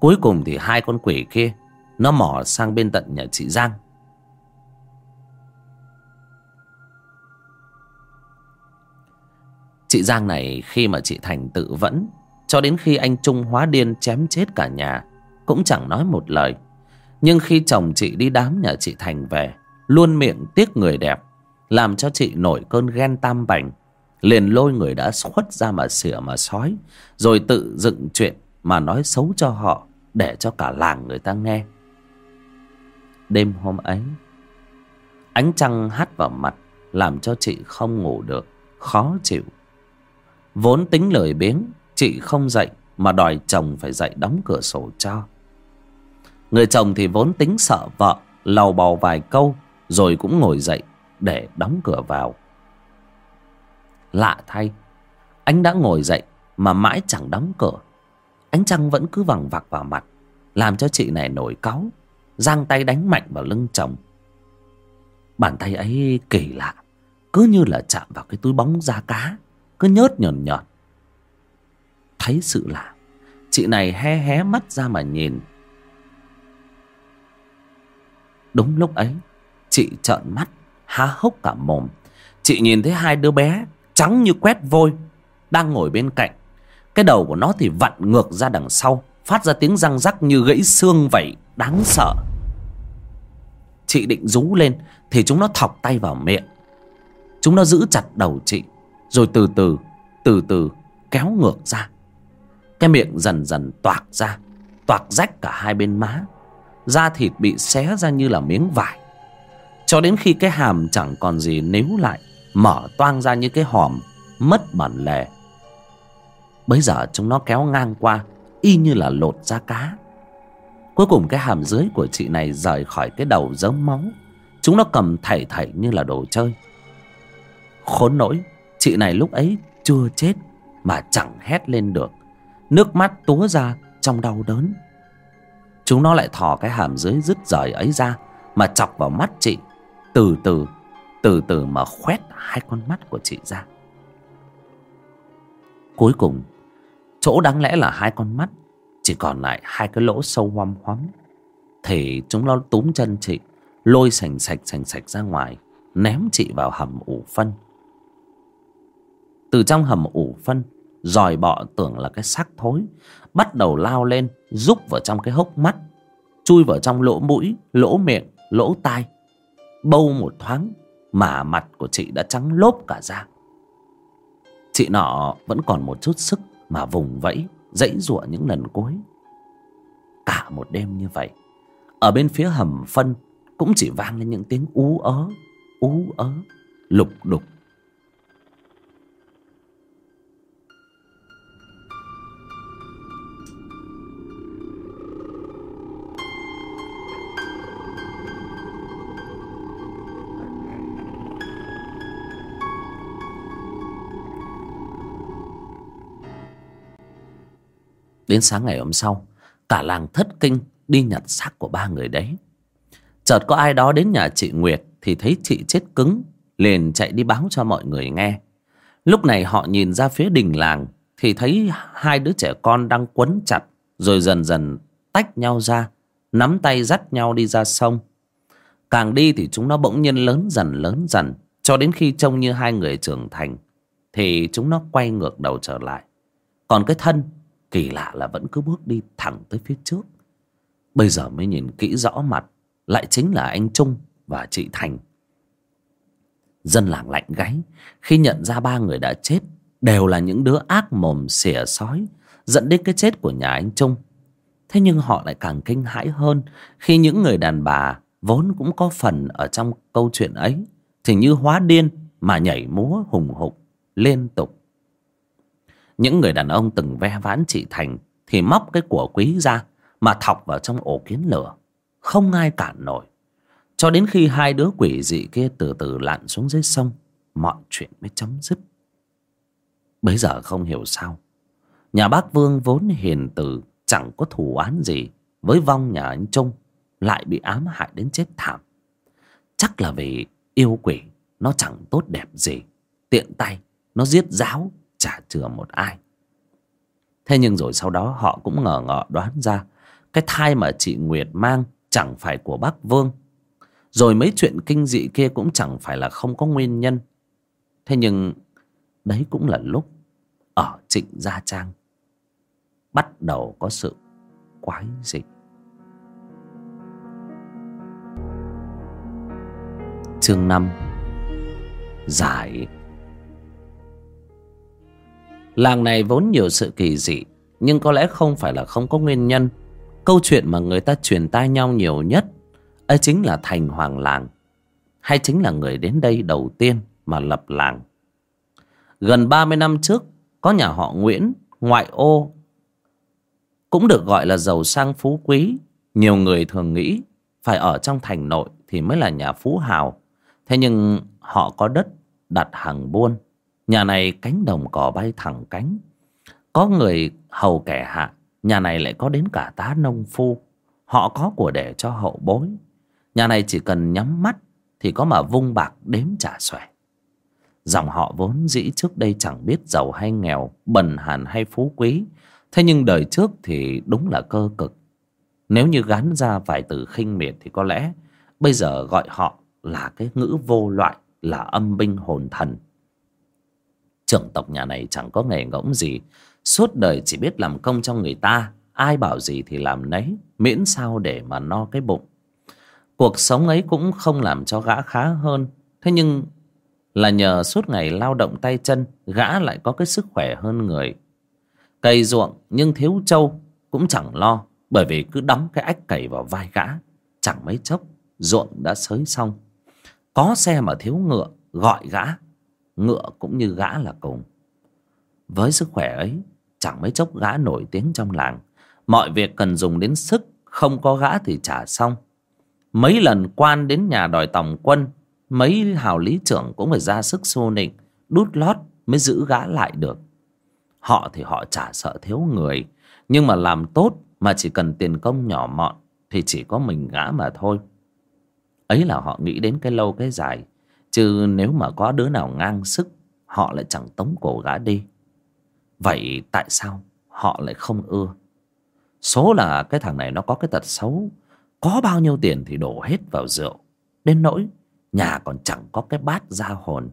Cuối cùng thì hai con quỷ kia, nó mò sang bên tận nhà chị giang. Chị giang này khi mà chị thành tự vẫn, cho đến khi anh trung hóa điên chém chết cả nhà, cũng chẳng nói một lời. Nhưng khi chồng chị đi đám nhà chị thành về, luôn miệng tiếc người đẹp, làm cho chị nổi cơn ghen tam bành liền lôi người đã khuất ra mà xỉa mà sói, rồi tự dựng chuyện mà nói xấu cho họ, để cho cả làng người ta nghe. Đêm hôm ấy, ánh trăng hắt vào mặt, làm cho chị không ngủ được, khó chịu. Vốn tính lời biếng, chị không dậy mà đòi chồng phải dậy đóng cửa sổ cho. Người chồng thì vốn tính sợ vợ, lầu bầu vài câu, rồi cũng ngồi dậy để đóng cửa vào lạ thay, anh đã ngồi dậy mà mãi chẳng đóng cửa. Ánh trăng vẫn cứ vằng vặc vào mặt, làm cho chị này nổi cáu, giang tay đánh mạnh vào lưng chồng. Bàn tay ấy kỳ lạ, cứ như là chạm vào cái túi bóng da cá, cứ nhớt nhờn nhợt thấy sự lạ, chị này hé hé mắt ra mà nhìn. Đúng lúc ấy, chị trợn mắt, há hốc cả mồm. Chị nhìn thấy hai đứa bé trắng như quét vôi, đang ngồi bên cạnh. Cái đầu của nó thì vặn ngược ra đằng sau, phát ra tiếng răng rắc như gãy xương vậy, đáng sợ. Chị định rú lên thì chúng nó thọc tay vào miệng. Chúng nó giữ chặt đầu chị, rồi từ từ từ từ kéo ngược ra. Cái miệng dần dần toạc ra, toạc rách cả hai bên má. Da thịt bị xé ra như là miếng vải. Cho đến khi cái hàm chẳng còn gì níu lại mở toang ra như cái hòm, mất bản lề. Bấy giờ chúng nó kéo ngang qua, y như là lột da cá. Cuối cùng cái hàm dưới của chị này rời khỏi cái đầu giống máu. Chúng nó cầm thảy thảy như là đồ chơi. Khốn nỗi, chị này lúc ấy chưa chết mà chẳng hét lên được. Nước mắt túa ra trong đau đớn. Chúng nó lại thò cái hàm dưới dứt rời ấy ra mà chọc vào mắt chị, từ từ từ từ mà khoét hai con mắt của chị ra. Cuối cùng, chỗ đáng lẽ là hai con mắt, chỉ còn lại hai cái lỗ sâu hoăm hoắm thì chúng nó túm chân chị, lôi sành sạch sành sạch ra ngoài, ném chị vào hầm ủ phân. Từ trong hầm ủ phân, dòi bọ tưởng là cái xác thối, bắt đầu lao lên, rúc vào trong cái hốc mắt, chui vào trong lỗ mũi, lỗ miệng, lỗ tai. Bâu một thoáng mà mặt của chị đã trắng lốp cả ra chị nọ vẫn còn một chút sức mà vùng vẫy, dãy giụa những lần cuối. Cả một đêm như vậy, ở bên phía hầm phân cũng chỉ vang lên những tiếng ú ớ ú ớ, lục đục. Đến sáng ngày hôm sau, Cả làng thất kinh đi nhặt xác của ba người đấy. Chợt có ai đó đến nhà chị Nguyệt Thì thấy chị chết cứng, Liền chạy đi báo cho mọi người nghe. Lúc này họ nhìn ra phía đình làng Thì thấy hai đứa trẻ con đang quấn chặt Rồi dần dần tách nhau ra, Nắm tay dắt nhau đi ra sông. Càng đi thì chúng nó bỗng nhiên lớn dần lớn dần, Cho đến khi trông như hai người trưởng thành Thì chúng nó quay ngược đầu trở lại. Còn cái thân Kỳ lạ là vẫn cứ bước đi thẳng tới phía trước. Bây giờ mới nhìn kỹ rõ mặt, Lại chính là anh Trung và chị Thành. Dân làng lạnh gáy, Khi nhận ra ba người đã chết, Đều là những đứa ác mồm xỉa sói, Dẫn đến cái chết của nhà anh Trung. Thế nhưng họ lại càng kinh hãi hơn, Khi những người đàn bà Vốn cũng có phần ở trong câu chuyện ấy, Thì như hóa điên Mà nhảy múa hùng hục, Liên tục những người đàn ông từng ve vãn chị Thành Thì móc cái của quý ra Mà thọc vào trong ổ kiến lửa. Không ai cản nổi. Cho đến khi hai đứa quỷ dị kia từ từ lặn xuống dưới sông, Mọi chuyện mới chấm dứt. Bây giờ không hiểu sao, Nhà bác Vương vốn hiền từ, Chẳng có thù oán gì Với vong nhà anh Trung, lại bị ám hại đến chết thảm. Chắc là vì yêu quỷ, nó chẳng tốt đẹp gì. Tiện tay, nó giết giáo chả chừa một ai. Thế nhưng rồi sau đó họ cũng ngờ ngợ đoán ra, cái thai mà chị nguyệt mang chẳng phải của bác vương. Rồi mấy chuyện kinh dị kia cũng chẳng phải là không có nguyên nhân. Thế nhưng đấy cũng là lúc ở trịnh gia trang bắt đầu có sự quái dị. Chương năm, giải làng này vốn nhiều sự kỳ dị, nhưng có lẽ không phải là không có nguyên nhân. Câu chuyện mà người ta truyền tai nhau nhiều nhất, ấy chính là thành hoàng làng, hay chính là người đến đây đầu tiên mà lập làng. Gần ba mươi năm trước, có nhà họ nguyễn, ngoại ô, cũng được gọi là giàu sang phú quý. Nhiều người thường nghĩ phải ở trong thành nội thì mới là nhà phú hào. Thế nhưng họ có đất đặt hàng buôn nhà này cánh đồng cỏ bay thẳng cánh. Có người hầu kẻ hạ, nhà này lại có đến cả tá nông phu. Họ có của để cho hậu bối. Nhà này chỉ cần nhắm mắt thì có mà vung bạc đếm trả xòe. Dòng họ vốn dĩ trước đây chẳng biết giàu hay nghèo, bần hàn hay phú quý. Thế nhưng đời trước thì đúng là cơ cực. Nếu như gán ra vài từ khinh miệt thì có lẽ bây giờ gọi họ là cái ngữ vô loại, là âm binh hồn thần trưởng tộc nhà này chẳng có nghề ngỗng gì. Suốt đời chỉ biết làm công cho người ta, ai bảo gì thì làm nấy, miễn sao để mà no cái bụng. Cuộc sống ấy cũng không làm cho gã khá hơn. Thế nhưng là nhờ suốt ngày lao động tay chân, gã lại có cái sức khỏe hơn người. Cày ruộng nhưng thiếu trâu cũng chẳng lo, bởi vì cứ đóng cái ách cày vào vai gã, chẳng mấy chốc ruộng đã xới xong. Có xe mà thiếu ngựa, gọi gã ngựa cũng như gã là cùng. Với sức khỏe ấy, chẳng mấy chốc gã nổi tiếng trong làng. Mọi việc cần dùng đến sức, không có gã thì trả xong. Mấy lần quan đến nhà đòi tòng quân, mấy hào lý trưởng cũng phải ra sức xô nịnh, đút lót mới giữ gã lại được. Họ thì họ chả sợ thiếu người, nhưng mà làm tốt mà chỉ cần tiền công nhỏ mọn thì chỉ có mình gã mà thôi. Ấy là họ nghĩ đến cái lâu cái dài chứ nếu mà có đứa nào ngang sức, họ lại chẳng tống cổ gã đi. Vậy tại sao họ lại không ưa? Số là cái thằng này nó có cái tật xấu. Có bao nhiêu tiền thì đổ hết vào rượu. Đến nỗi nhà còn chẳng có cái bát ra hồn.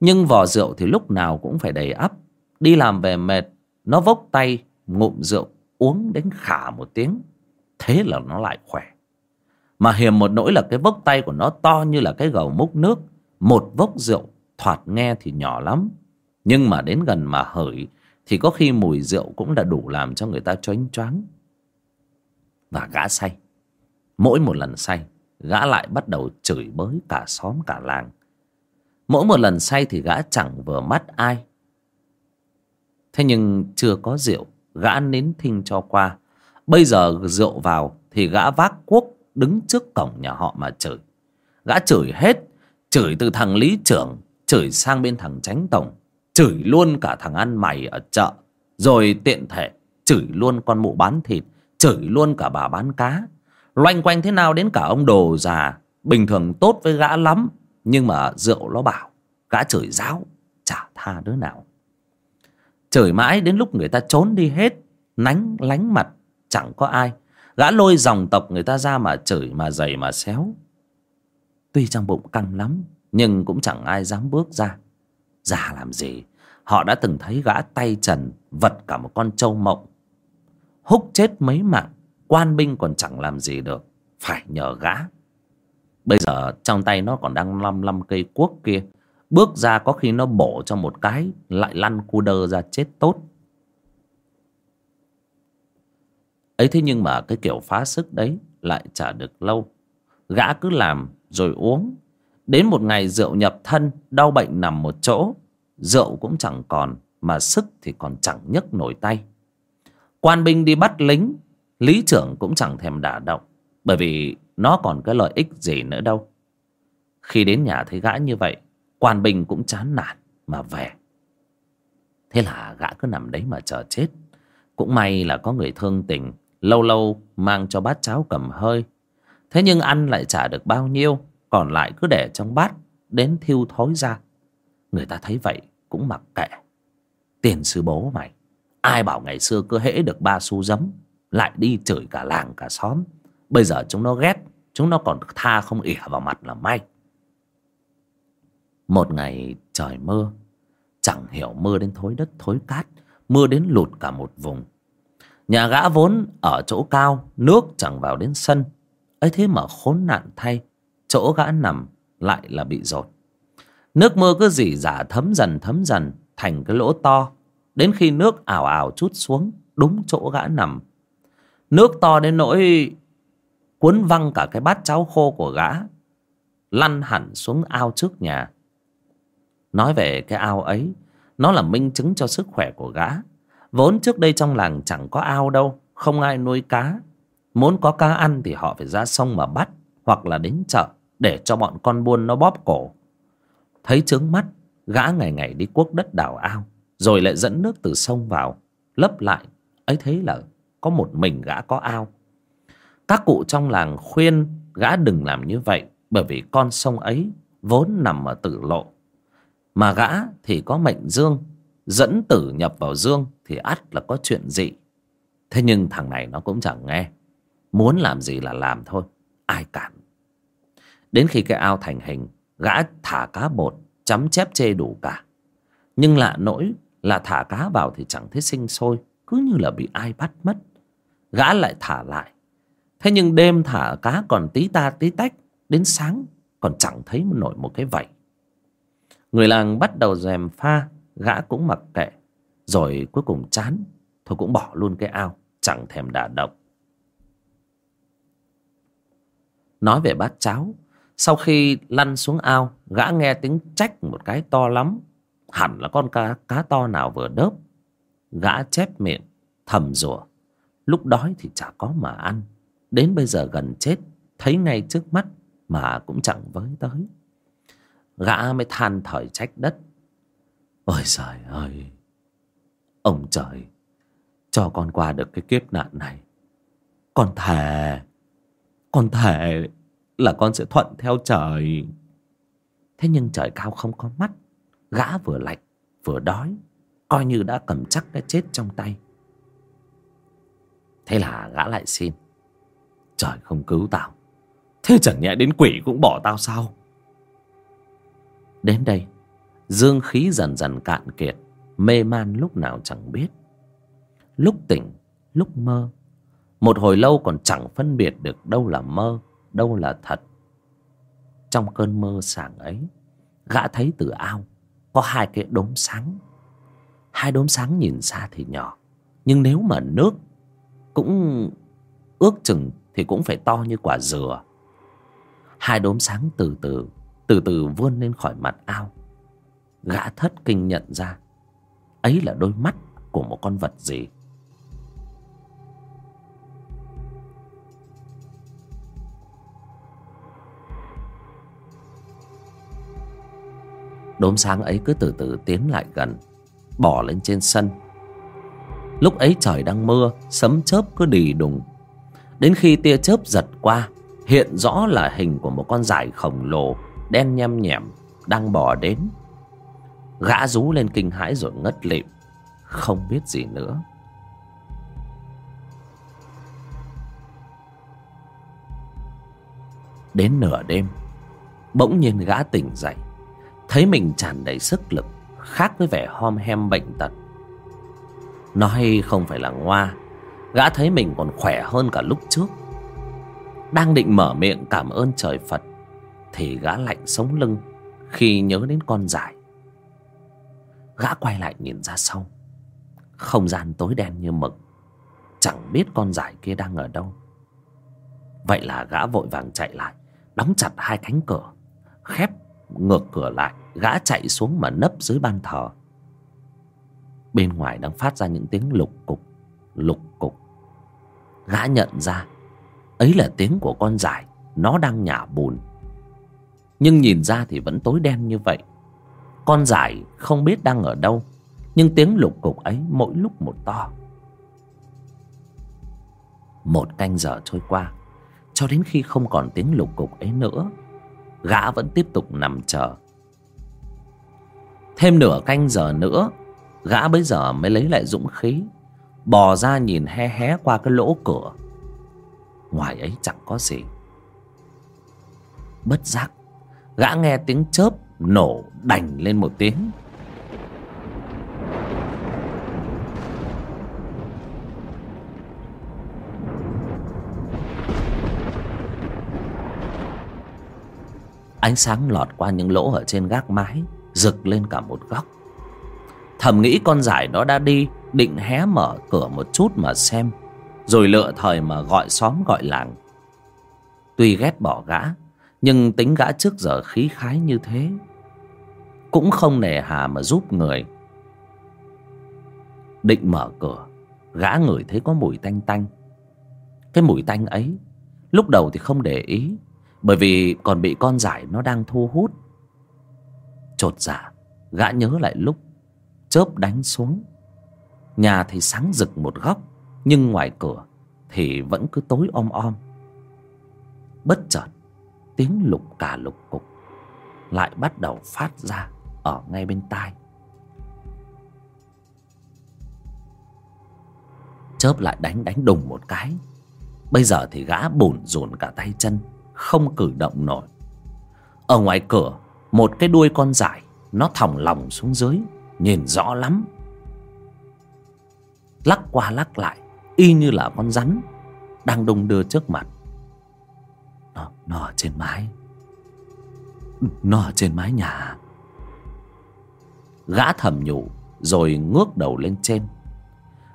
Nhưng vò rượu thì lúc nào cũng phải đầy ắp. Đi làm về mệt, nó vốc tay, ngụm rượu, uống đến khả một tiếng. Thế là nó lại khỏe mà hiềm một nỗi là cái vốc tay của nó to như là cái gầu múc nước. Một vốc rượu thoạt nghe thì nhỏ lắm. Nhưng mà đến gần mà hởi thì có khi mùi rượu cũng đã đủ làm cho người ta choáng choáng. Và gã say. Mỗi một lần say, gã lại bắt đầu chửi bới cả xóm cả làng. Mỗi một lần say thì gã chẳng vừa mắt ai. Thế nhưng chưa có rượu, gã nín thinh cho qua. Bây giờ rượu vào thì gã vác cuốc đứng trước cổng nhà họ mà chửi. Gã chửi hết, chửi từ thằng lý trưởng, chửi sang bên thằng tránh tổng, chửi luôn cả thằng ăn mày ở chợ, rồi tiện thể chửi luôn con mụ bán thịt, chửi luôn cả bà bán cá. Loanh quanh thế nào đến cả ông đồ già, bình thường tốt với gã lắm, nhưng mà rượu nó bảo, gã chửi giáo, chả tha đứa nào. Chửi mãi đến lúc người ta trốn đi hết, nánh lánh mặt, chẳng có ai gã lôi dòng tộc người ta ra mà chửi, mà giày, mà xéo. Tuy trong bụng căng lắm, nhưng cũng chẳng ai dám bước ra. Già làm gì, họ đã từng thấy gã tay trần vật cả một con trâu mộng. Húc chết mấy mạng, quan binh còn chẳng làm gì được, phải nhờ gã. Bây giờ trong tay nó còn đang lăm lăm cây cuốc kia. Bước ra có khi nó bổ cho một cái, lại lăn cu đơ ra chết tốt. Ấy thế nhưng mà cái kiểu phá sức đấy lại chả được lâu. Gã cứ làm rồi uống. Đến một ngày rượu nhập thân, đau bệnh nằm một chỗ. Rượu cũng chẳng còn, mà sức thì còn chẳng nhấc nổi tay. Quan binh đi bắt lính, lý trưởng cũng chẳng thèm đả động, bởi vì nó còn cái lợi ích gì nữa đâu. Khi đến nhà thấy gã như vậy, quan binh cũng chán nản mà về. Thế là gã cứ nằm đấy mà chờ chết. Cũng may là có người thương tình lâu lâu mang cho bát cháo cầm hơi. Thế nhưng ăn lại chả được bao nhiêu, còn lại cứ để trong bát, đến thiêu thối ra. Người ta thấy vậy cũng mặc kệ. Tiền sư bố mày, ai bảo ngày xưa cứ hễ được ba xu giấm, lại đi chửi cả làng cả xóm. Bây giờ chúng nó ghét, chúng nó còn tha không ỉa vào mặt là may. Một ngày trời mưa, chẳng hiểu mưa đến thối đất thối cát, mưa đến lụt cả một vùng nhà gã vốn ở chỗ cao, nước chẳng vào đến sân. Ấy thế mà khốn nạn thay, chỗ gã nằm lại là bị rột. nước mưa cứ dỉ dả thấm dần thấm dần, thành cái lỗ to. Đến khi nước ảo ảo chút xuống, đúng chỗ gã nằm. Nước to đến nỗi cuốn văng cả cái bát cháo khô của gã, lăn hẳn xuống ao trước nhà. Nói về cái ao ấy, nó là minh chứng cho sức khỏe của gã vốn trước đây trong làng chẳng có ao đâu, không ai nuôi cá. Muốn có cá ăn thì họ phải ra sông mà bắt hoặc là đến chợ để cho bọn con buôn nó bóp cổ. Thấy trướng mắt, gã ngày ngày đi cuốc đất đào ao, rồi lại dẫn nước từ sông vào, lấp lại. Ấy thế là có một mình gã có ao. Các cụ trong làng khuyên gã đừng làm như vậy, bởi vì con sông ấy vốn nằm ở tử lộ. Mà gã thì có mệnh dương dẫn tử nhập vào dương thì ắt là có chuyện dị. thế nhưng thằng này nó cũng chẳng nghe. Muốn làm gì là làm thôi, ai cản. Đến khi cái ao thành hình, gã thả cá bột, chấm chép chê đủ cả. Nhưng lạ nỗi là thả cá vào thì chẳng thấy sinh sôi, cứ như là bị ai bắt mất. Gã lại thả lại. Thế nhưng đêm thả cá còn tí ta tí tách, đến sáng còn chẳng thấy nổi một cái vảy. Người làng bắt đầu rèm pha gã cũng mặc kệ. Rồi cuối cùng chán. Thôi cũng bỏ luôn cái ao, chẳng thèm đả động. Nói về bát cháo, sau khi lăn xuống ao, gã nghe tiếng trách một cái to lắm. Hẳn là con cá cá to nào vừa đớp. Gã chép miệng, thầm rủa. Lúc đói thì chả có mà ăn. Đến bây giờ gần chết, thấy ngay trước mắt mà cũng chẳng với tới. Gã mới than thời trách đất ôi trời ơi. Ông trời, cho con qua được cái kiếp nạn này. Con thề con thề là con sẽ thuận theo trời. Thế nhưng trời cao không có mắt, gã vừa lạnh, vừa đói, coi như đã cầm chắc cái chết trong tay. Thế là gã lại xin, trời không cứu tao, thế chẳng nhẽ đến quỷ cũng bỏ tao sao? Đến đây dương khí dần dần cạn kiệt, mê man lúc nào chẳng biết. Lúc tỉnh, lúc mơ, một hồi lâu còn chẳng phân biệt được đâu là mơ, đâu là thật. Trong cơn mơ sảng ấy, gã thấy từ ao có hai cái đốm sáng. Hai đốm sáng nhìn xa thì nhỏ, nhưng nếu mà nước cũng ước chừng thì cũng phải to như quả dừa. Hai đốm sáng từ từ từ từ vươn lên khỏi mặt ao gã thất kinh nhận ra. Ấy là đôi mắt của một con vật gì? Đốm sáng ấy cứ từ từ tiến lại gần bỏ lên trên sân. Lúc ấy trời đang mưa, sấm chớp cứ đì đùng. Đến khi tia chớp giật qua, hiện rõ là hình của một con dải khổng lồ đen nhem nhẻm đang bò đến gã rú lên kinh hãi rồi ngất lịm, không biết gì nữa. Đến nửa đêm, bỗng nhiên gã tỉnh dậy, thấy mình tràn đầy sức lực, khác với vẻ hom hem bệnh tật. Nói không phải là ngoa, gã thấy mình còn khỏe hơn cả lúc trước. Đang định mở miệng cảm ơn trời phật, thì gã lạnh sống lưng khi nhớ đến con giải gã quay lại nhìn ra sau. Không gian tối đen như mực, chẳng biết con giải kia đang ở đâu. Vậy là gã vội vàng chạy lại, đóng chặt hai cánh cửa, khép ngược cửa lại, gã chạy xuống mà nấp dưới ban thờ. Bên ngoài đang phát ra những tiếng lục cục lục cục. Gã nhận ra, ấy là tiếng của con giải nó đang nhả bùn. Nhưng nhìn ra thì vẫn tối đen như vậy con giải không biết đang ở đâu, nhưng tiếng lục cục ấy mỗi lúc một to. Một canh giờ trôi qua, cho đến khi không còn tiếng lục cục ấy nữa, gã vẫn tiếp tục nằm chờ. Thêm nửa canh giờ nữa, gã bấy giờ mới lấy lại dũng khí, bò ra nhìn hé hé qua cái lỗ cửa. Ngoài ấy chẳng có gì. Bất giác, gã nghe tiếng chớp nổ đành lên một tiếng. Ánh sáng lọt qua những lỗ ở trên gác mái, rực lên cả một góc. Thầm nghĩ con giải nó đã đi, định hé mở cửa một chút mà xem, rồi lựa thời mà gọi xóm gọi làng. Tuy ghét bỏ gã nhưng tính gã trước giờ khí khái như thế cũng không nề hà mà giúp người. Định mở cửa, gã ngửi thấy có mùi tanh tanh. Cái mùi tanh ấy, lúc đầu thì không để ý, bởi vì còn bị con giải nó đang thu hút. Chột dạ gã nhớ lại lúc chớp đánh xuống nhà thì sáng rực một góc, nhưng ngoài cửa thì vẫn cứ tối om om. Bất chợt tiếng lục cả lục cục lại bắt đầu phát ra ở ngay bên tai. Chớp lại đánh đánh đùng một cái, bây giờ thì gã bủn rùn cả tay chân, không cử động nổi. Ở ngoài cửa, một cái đuôi con dải nó thòng lòng xuống dưới, nhìn rõ lắm. Lắc qua lắc lại, y như là con rắn, đang đung đưa trước mặt nó ở trên mái. Nó ở trên mái nhà. Gã thầm nhủ, rồi ngước đầu lên trên.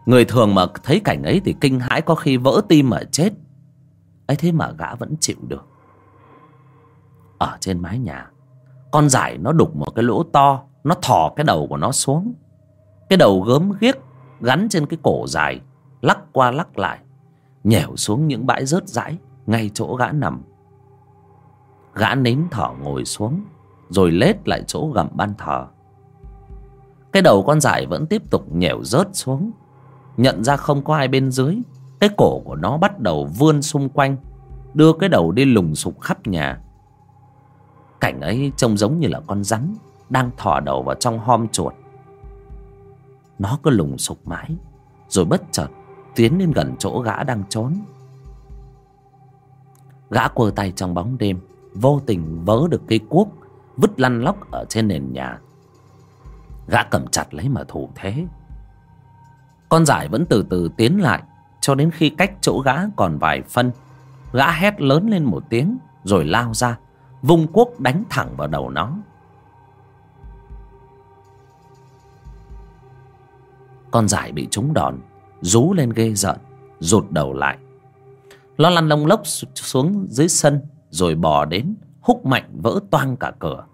Người thường mà thấy cảnh ấy thì kinh hãi có khi vỡ tim mà chết. Ấy thế mà gã vẫn chịu được. Ở trên mái nhà, con giải nó đục một cái lỗ to, nó thò cái đầu của nó xuống. Cái đầu gớm ghiếc, gắn trên cái cổ dài lắc qua lắc lại nhẻo xuống những bãi rớt rãi ngay chỗ gã nằm gã nín thở ngồi xuống, rồi lết lại chỗ gầm ban thờ. Cái đầu con dại vẫn tiếp tục nhẻo rớt xuống. Nhận ra không có ai bên dưới, cái cổ của nó bắt đầu vươn xung quanh, đưa cái đầu đi lùng sục khắp nhà. Cảnh ấy trông giống như là con rắn đang thò đầu vào trong hom chuột. Nó cứ lùng sục mãi, rồi bất chợt tiến đến gần chỗ gã đang trốn. Gã quơ tay trong bóng đêm vô tình vớ được cây cuốc, vứt lăn lóc ở trên nền nhà. Gã cầm chặt lấy mà thủ thế. Con giải vẫn từ từ tiến lại, cho đến khi cách chỗ gã còn vài phân, gã hét lớn lên một tiếng, rồi lao ra, vung cuốc đánh thẳng vào đầu nó. Con giải bị trúng đòn, rú lên ghê rợn, rụt đầu lại. Nó lăn lông lốc xuống dưới sân rồi bò đến, húc mạnh vỡ toang cả cửa.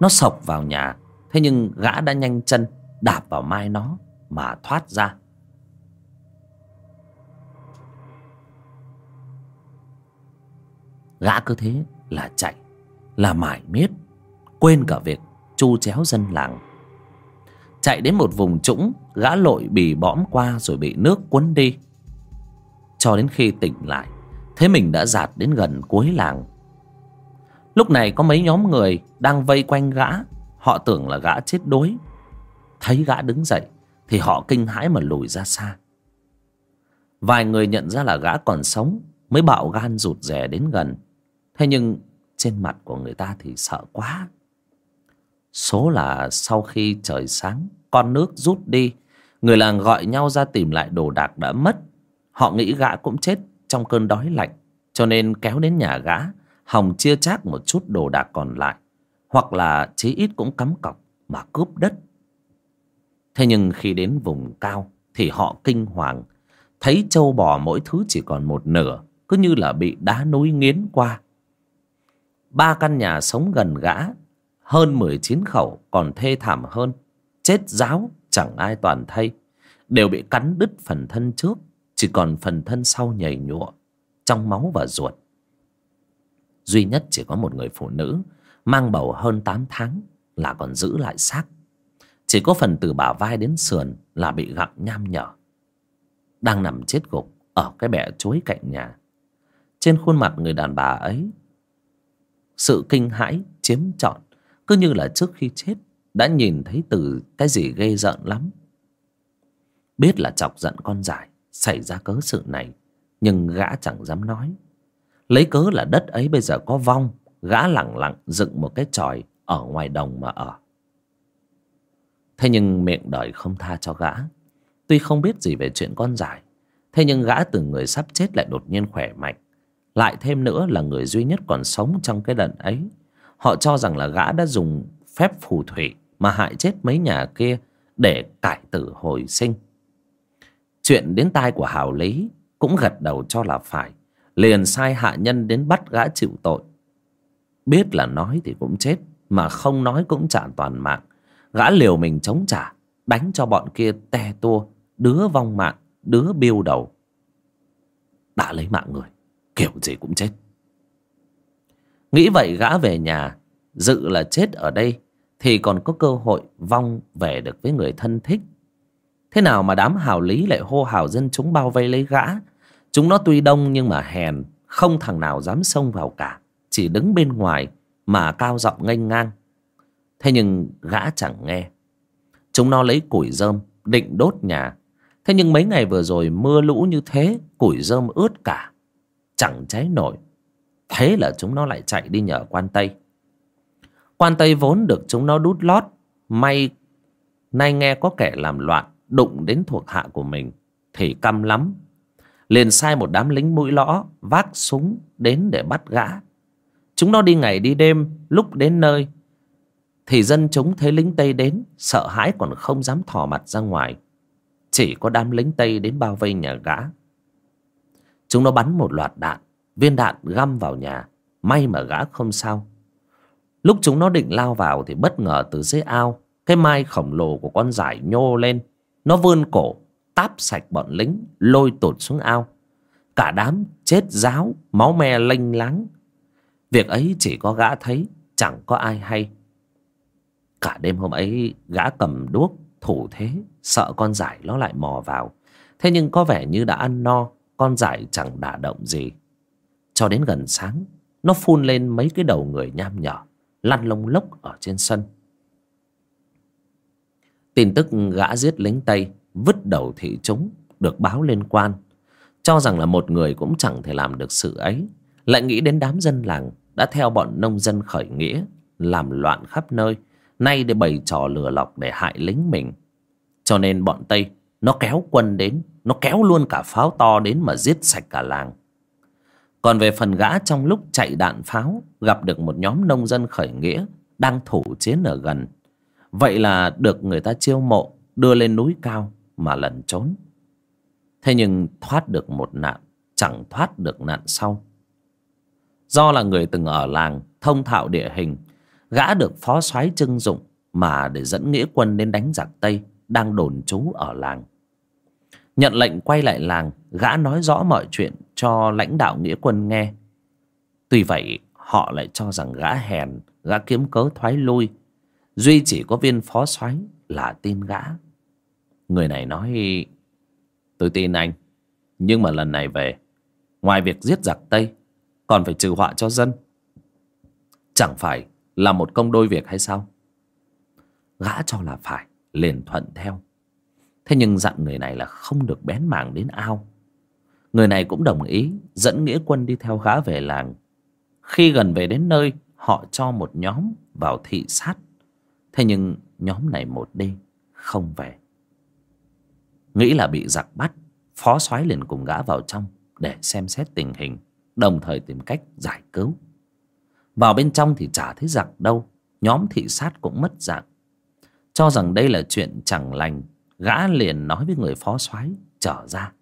Nó sộc vào nhà, thế nhưng gã đã nhanh chân đạp vào mai nó mà thoát ra. Gã cứ thế là chạy, là mải miết, quên cả việc chu chéo dân làng. Chạy đến một vùng trũng, gã lội bì bõm qua rồi bị nước cuốn đi. Cho đến khi tỉnh lại thế mình đã dạt đến gần cuối làng. Lúc này có mấy nhóm người đang vây quanh gã. Họ tưởng là gã chết đuối. Thấy gã đứng dậy, thì họ kinh hãi mà lùi ra xa. Vài người nhận ra là gã còn sống, mới bạo gan rụt rè đến gần. Thế nhưng trên mặt của người ta thì sợ quá. Số là sau khi trời sáng, con nước rút đi, người làng gọi nhau ra tìm lại đồ đạc đã mất. Họ nghĩ gã cũng chết trong cơn đói lạnh, cho nên kéo đến nhà gã hòng chia chác một chút đồ đạc còn lại, hoặc là chí ít cũng cắm cọc mà cướp đất. Thế nhưng khi đến vùng cao thì họ kinh hoàng, thấy trâu bò mỗi thứ chỉ còn một nửa, cứ như là bị đá núi nghiến qua. Ba căn nhà sống gần gã, hơn mười chín khẩu còn thê thảm hơn, chết giáo chẳng ai toàn thây đều bị cắn đứt phần thân trước chỉ còn phần thân sau nhầy nhụa, trong máu và ruột. Duy nhất chỉ có một người phụ nữ, mang bầu hơn tám tháng, là còn giữ lại xác. Chỉ có phần từ bả vai đến sườn là bị gặm nham nhở. Đang nằm chết gục ở cái bẹ chuối cạnh nhà. Trên khuôn mặt người đàn bà ấy, sự kinh hãi, chiếm trọn. Cứ như là trước khi chết, đã nhìn thấy từ cái gì ghê rợn lắm. Biết là chọc giận con giải xảy ra cớ sự này, nhưng gã chẳng dám nói. Lấy cớ là đất ấy bây giờ có vong, gã lẳng lặng dựng một cái tròi ở ngoài đồng mà ở. Thế nhưng miệng đời không tha cho gã. Tuy không biết gì về chuyện con giải thế nhưng gã từ người sắp chết lại đột nhiên khỏe mạnh. Lại thêm nữa là người duy nhất còn sống trong cái đợt ấy. Họ cho rằng là gã đã dùng phép phù thủy mà hại chết mấy nhà kia để cải tử hồi sinh chuyện đến tai của hào lý cũng gật đầu cho là phải, liền sai hạ nhân đến bắt gã chịu tội. Biết là nói thì cũng chết, mà không nói cũng trả toàn mạng. Gã liều mình chống trả, đánh cho bọn kia te tua, đứa vong mạng, đứa biêu đầu. Đã lấy mạng người, kiểu gì cũng chết. Nghĩ vậy gã về nhà, dự là chết ở đây, thì còn có cơ hội vong về được với người thân thích thế nào mà đám hào lý lại hô hào dân chúng bao vây lấy gã? Chúng nó tuy đông nhưng mà hèn, không thằng nào dám xông vào cả. Chỉ đứng bên ngoài mà cao giọng nghênh ngang. Thế nhưng gã chẳng nghe. Chúng nó lấy củi rơm, định đốt nhà. Thế nhưng mấy ngày vừa rồi mưa lũ như thế, củi rơm ướt cả. Chẳng cháy nổi. Thế là chúng nó lại chạy đi nhờ quan tây. Quan tây vốn được chúng nó đút lót. May nay nghe có kẻ làm loạn đụng đến thuộc hạ của mình thì căm lắm. Liền sai một đám lính mũi lõ vác súng đến để bắt gã. Chúng nó đi ngày đi đêm, lúc đến nơi, thì dân chúng thấy lính tây đến, sợ hãi còn không dám thò mặt ra ngoài. Chỉ có đám lính tây đến bao vây nhà gã. Chúng nó bắn một loạt đạn, viên đạn găm vào nhà, may mà gã không sao. Lúc chúng nó định lao vào thì bất ngờ từ dưới ao, cái mai khổng lồ của con giải nhô lên nó vươn cổ, táp sạch bọn lính, lôi tụt xuống ao. Cả đám chết ráo, máu me lênh láng. Việc ấy chỉ có gã thấy, chẳng có ai hay. Cả đêm hôm ấy, gã cầm đuốc, thủ thế, sợ con giải nó lại mò vào. Thế nhưng có vẻ như đã ăn no, con giải chẳng đả động gì. Cho đến gần sáng, nó phun lên mấy cái đầu người nham nhở lăn lông lốc ở trên sân tin tức gã giết lính tây vứt đầu thị chúng được báo lên quan. Cho rằng là một người cũng chẳng thể làm được sự ấy. Lại nghĩ đến đám dân làng đã theo bọn nông dân khởi nghĩa, làm loạn khắp nơi, nay để bày trò lừa lọc để hại lính mình. Cho nên bọn tây, nó kéo quân đến, nó kéo luôn cả pháo to đến mà giết sạch cả làng. Còn về phần gã trong lúc chạy đạn pháo, gặp được một nhóm nông dân khởi nghĩa đang thủ chiến ở gần vậy là được người ta chiêu mộ, đưa lên núi cao mà lẩn trốn. Thế nhưng thoát được một nạn, chẳng thoát được nạn sau. Do là người từng ở làng, thông thạo địa hình, gã được phó soái trưng dụng mà để dẫn nghĩa quân đến đánh giặc tây đang đồn trú ở làng. Nhận lệnh quay lại làng, gã nói rõ mọi chuyện cho lãnh đạo nghĩa quân nghe. Tuy vậy, họ lại cho rằng gã hèn, gã kiếm cớ thoái lui duy chỉ có viên phó soái là tin gã. Người này nói, tôi tin anh, nhưng mà lần này về, ngoài việc giết giặc tây, còn phải trừ họa cho dân. Chẳng phải là một công đôi việc hay sao? Gã cho là phải, liền thuận theo. Thế nhưng dặn người này là không được bén mảng đến ao. Người này cũng đồng ý dẫn nghĩa quân đi theo gã về làng. Khi gần về đến nơi, họ cho một nhóm vào thị sát thế nhưng nhóm này một đi không về. Nghĩ là bị giặc bắt, phó soái liền cùng gã vào trong để xem xét tình hình, đồng thời tìm cách giải cứu. Vào bên trong thì chả thấy giặc đâu, nhóm thị sát cũng mất dạng. Cho rằng đây là chuyện chẳng lành, gã liền nói với người phó soái trở ra.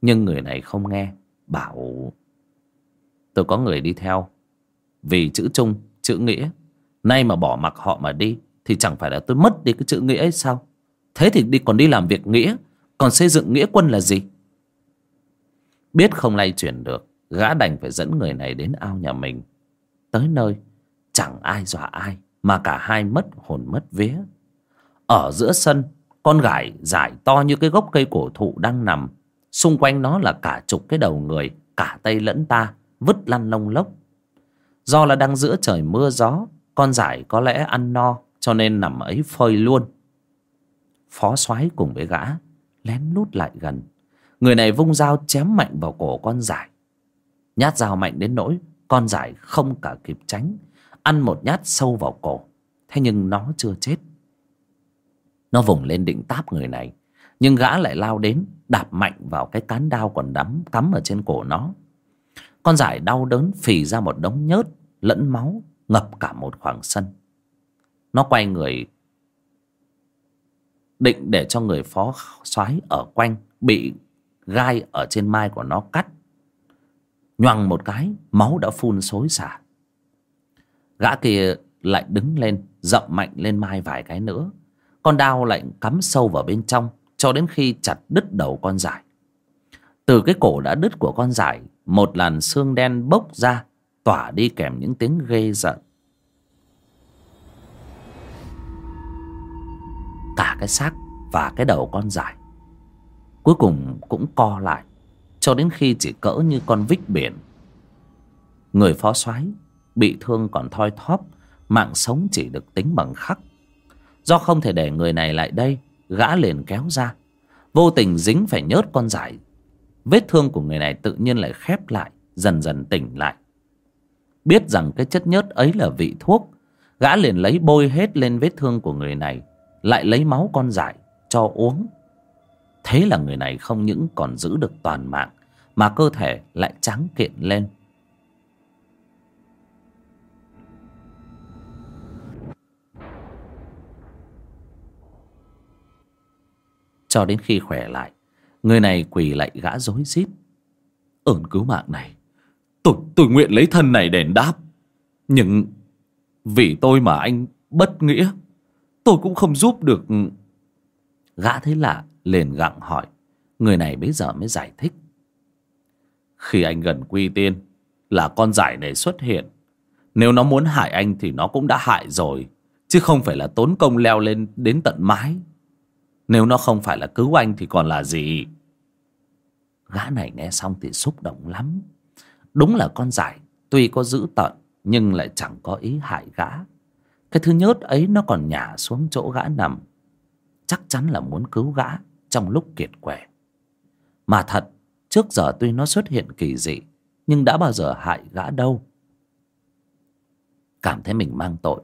Nhưng người này không nghe, bảo, tôi có người đi theo, vì chữ trung chữ nghĩa nay mà bỏ mặc họ mà đi, thì chẳng phải là tôi mất đi cái chữ nghĩa ấy sao? Thế thì đi còn đi làm việc nghĩa, còn xây dựng nghĩa quân là gì? Biết không lay chuyển được, gã đành phải dẫn người này đến ao nhà mình. Tới nơi, chẳng ai dọa ai, mà cả hai mất hồn mất vía. Ở giữa sân, con gải dài to như cái gốc cây cổ thụ đang nằm. Xung quanh nó là cả chục cái đầu người, cả tay lẫn ta, vứt lăn lông lốc. Do là đang giữa trời mưa gió con giải có lẽ ăn no, cho nên nằm ấy phơi luôn. Phó soái cùng với gã lén lút lại gần. Người này vung dao chém mạnh vào cổ con giải nhát dao mạnh đến nỗi con giải không cả kịp tránh, ăn một nhát sâu vào cổ. Thế nhưng nó chưa chết. Nó vùng lên định táp người này, nhưng gã lại lao đến, đạp mạnh vào cái cán đao còn đắm, cắm ở trên cổ nó. Con giải đau đớn phì ra một đống nhớt, lẫn máu ngập cả một khoảng sân. Nó quay người, định để cho người phó soái ở quanh bị gai ở trên mai của nó cắt. Nhoằng một cái, máu đã phun xối xả. Gã kia lại đứng lên, dậm mạnh lên mai vài cái nữa. Con đao lại cắm sâu vào bên trong, cho đến khi chặt đứt đầu con giải. Từ cái cổ đã đứt của con giải, một làn xương đen bốc ra tỏa đi kèm những tiếng ghê giận cả cái xác và cái đầu con dài cuối cùng cũng co lại cho đến khi chỉ cỡ như con vích biển. Người phó soái bị thương còn thoi thóp, mạng sống chỉ được tính bằng khắc. Do không thể để người này lại đây, gã liền kéo ra. Vô tình dính phải nhớt con giải vết thương của người này tự nhiên lại khép lại, dần dần tỉnh lại biết rằng cái chất nhớt ấy là vị thuốc. Gã liền lấy bôi hết lên vết thương của người này, lại lấy máu con dại cho uống. Thế là người này không những còn giữ được toàn mạng, mà cơ thể lại trắng kiện lên. Cho đến khi khỏe lại, người này quỳ lại gã rối rít. Ơn cứu mạng này tôi tôi nguyện lấy thân này đền đáp. Nhưng vì tôi mà anh bất nghĩa, tôi cũng không giúp được. Gã thấy lạ, liền gặng hỏi. Người này bây giờ mới giải thích. Khi anh gần quy tiên, là con giải này xuất hiện. Nếu nó muốn hại anh thì nó cũng đã hại rồi, chứ không phải là tốn công leo lên đến tận mái. Nếu nó không phải là cứu anh thì còn là gì? Gã này nghe xong thì xúc động lắm đúng là con giải tuy có dữ tợn, nhưng lại chẳng có ý hại gã. Cái thứ nhớt ấy nó còn nhả xuống chỗ gã nằm. Chắc chắn là muốn cứu gã trong lúc kiệt quẻ mà thật, trước giờ tuy nó xuất hiện kỳ dị, nhưng đã bao giờ hại gã đâu. Cảm thấy mình mang tội,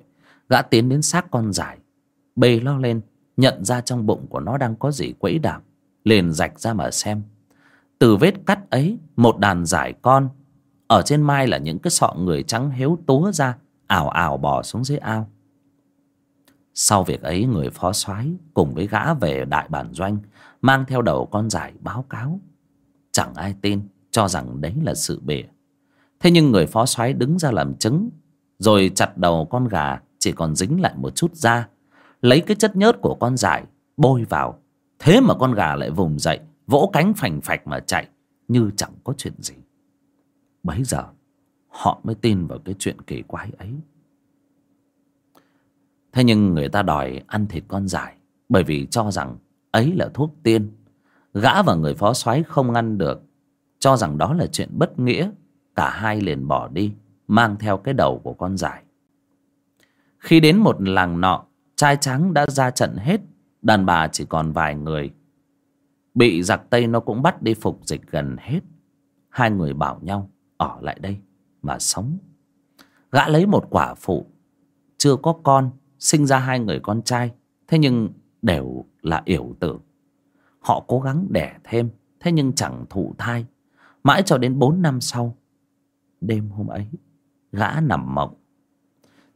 gã tiến đến xác con giải bê lo lên, nhận ra trong bụng của nó đang có gì quẫy đạp, liền rạch ra mà xem. Từ vết cắt ấy, một đàn giải con ở trên mai là những cái sọ người trắng héo túa ra, ảo ảo bò xuống dưới ao. Sau việc ấy, người phó soái cùng với gã về đại bản doanh, mang theo đầu con giải báo cáo. Chẳng ai tin, cho rằng đấy là sự bịa. Thế nhưng người phó soái đứng ra làm chứng, rồi chặt đầu con gà, chỉ còn dính lại một chút da, lấy cái chất nhớt của con giải, bôi vào. Thế mà con gà lại vùng dậy, vỗ cánh phành phạch mà chạy, như chẳng có chuyện gì bấy giờ, họ mới tin vào cái chuyện kỳ quái ấy. Thế nhưng người ta đòi ăn thịt con giải bởi vì cho rằng ấy là thuốc tiên. Gã và người phó soái không ăn được, cho rằng đó là chuyện bất nghĩa. Cả hai liền bỏ đi, mang theo cái đầu của con giải khi đến một làng nọ, trai trắng đã ra trận hết. Đàn bà chỉ còn vài người. Bị giặc tây nó cũng bắt đi phục dịch gần hết. Hai người bảo nhau ở lại đây mà sống. Gã lấy một quả phụ, chưa có con, sinh ra hai người con trai, thế nhưng đều là yểu tử. Họ cố gắng đẻ thêm, thế nhưng chẳng thụ thai. Mãi cho đến bốn năm sau, đêm hôm ấy, gã nằm mộng.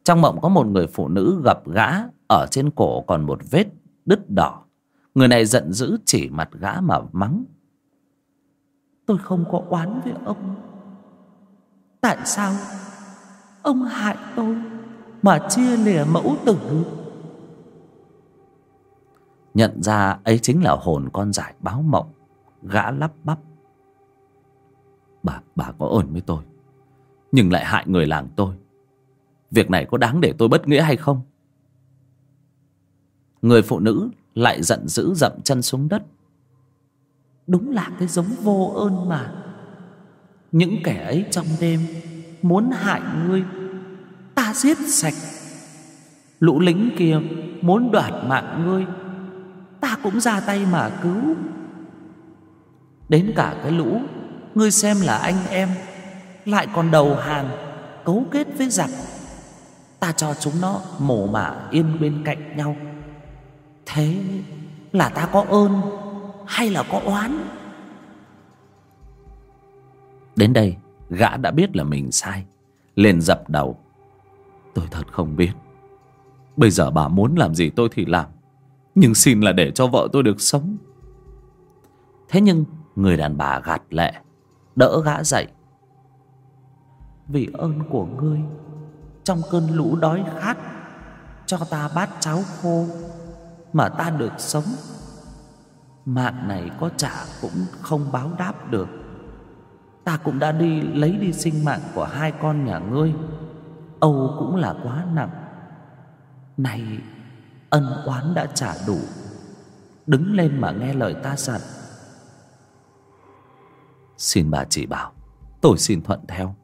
Trong mộng có một người phụ nữ gặp gã, ở trên cổ còn một vết đứt đỏ. Người này giận dữ chỉ mặt gã mà mắng. Tôi không có oán với ông tại sao? Ông hại tôi mà chia lìa mẫu tử. Nhận ra ấy chính là hồn con giải báo mộng gã lắp bắp. Bà bà có ơn với tôi nhưng lại hại người làng tôi. Việc này có đáng để tôi bất nghĩa hay không? Người phụ nữ lại giận dữ dậm chân xuống đất. Đúng là cái giống vô ơn mà những kẻ ấy trong đêm Muốn hại ngươi, Ta giết sạch. Lũ lính kia muốn đoạt mạng ngươi, Ta cũng ra tay mà cứu. Đến cả cái lũ, Ngươi xem là anh em, Lại còn đầu hàng Cấu kết với giặc. Ta cho chúng nó mổ mả yên bên cạnh nhau. Thế là ta có ơn Hay là có oán? Đến đây, Gã đã biết là mình sai. Liền dập đầu. Tôi thật không biết. Bây giờ bà muốn làm gì tôi thì làm. Nhưng xin là để cho vợ tôi được sống. Thế nhưng, Người đàn bà gạt lệ Đỡ gã dậy. Vì ơn của ngươi, Trong cơn lũ đói khát, Cho ta bát cháo khô, Mà ta được sống. Mạng này có trả cũng không báo đáp được. Ta cũng đã đi lấy đi sinh mạng của hai con nhà ngươi. Âu cũng là quá nặng. Này, ân oán đã trả đủ. Đứng lên mà nghe lời ta dặn. Xin bà chỉ bảo, Tôi xin thuận theo.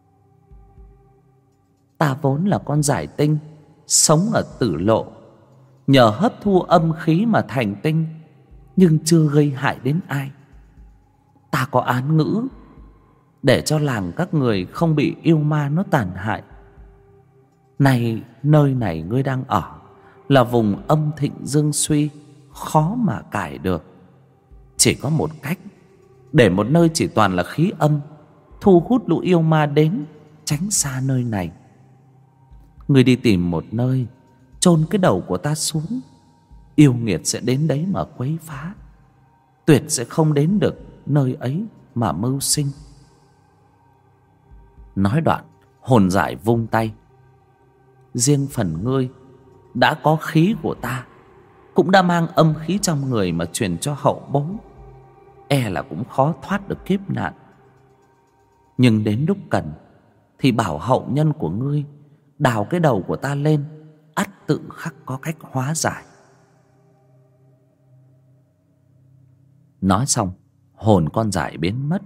Ta vốn là con giải tinh, Sống ở tử lộ. Nhờ hấp thu âm khí mà thành tinh, Nhưng chưa gây hại đến ai. Ta có án ngữ để cho làng các người không bị yêu ma nó tàn hại. Này nơi này ngươi đang ở Là vùng âm thịnh dương suy, Khó mà cải được. Chỉ có một cách, để một nơi chỉ toàn là khí âm, thu hút lũ yêu ma đến, tránh xa nơi này. Ngươi đi tìm một nơi, chôn cái đầu của ta xuống. Yêu nghiệt sẽ đến đấy mà quấy phá. Tuyệt sẽ không đến được nơi ấy mà mưu sinh nói đoạn, hồn giải vung tay. Riêng phần ngươi đã có khí của ta, cũng đã mang âm khí trong người mà truyền cho hậu bối. E là cũng khó thoát được kiếp nạn. Nhưng đến lúc cần, thì bảo hậu nhân của ngươi đào cái đầu của ta lên, ắt tự khắc có cách hóa giải. Nói xong, hồn con giải biến mất.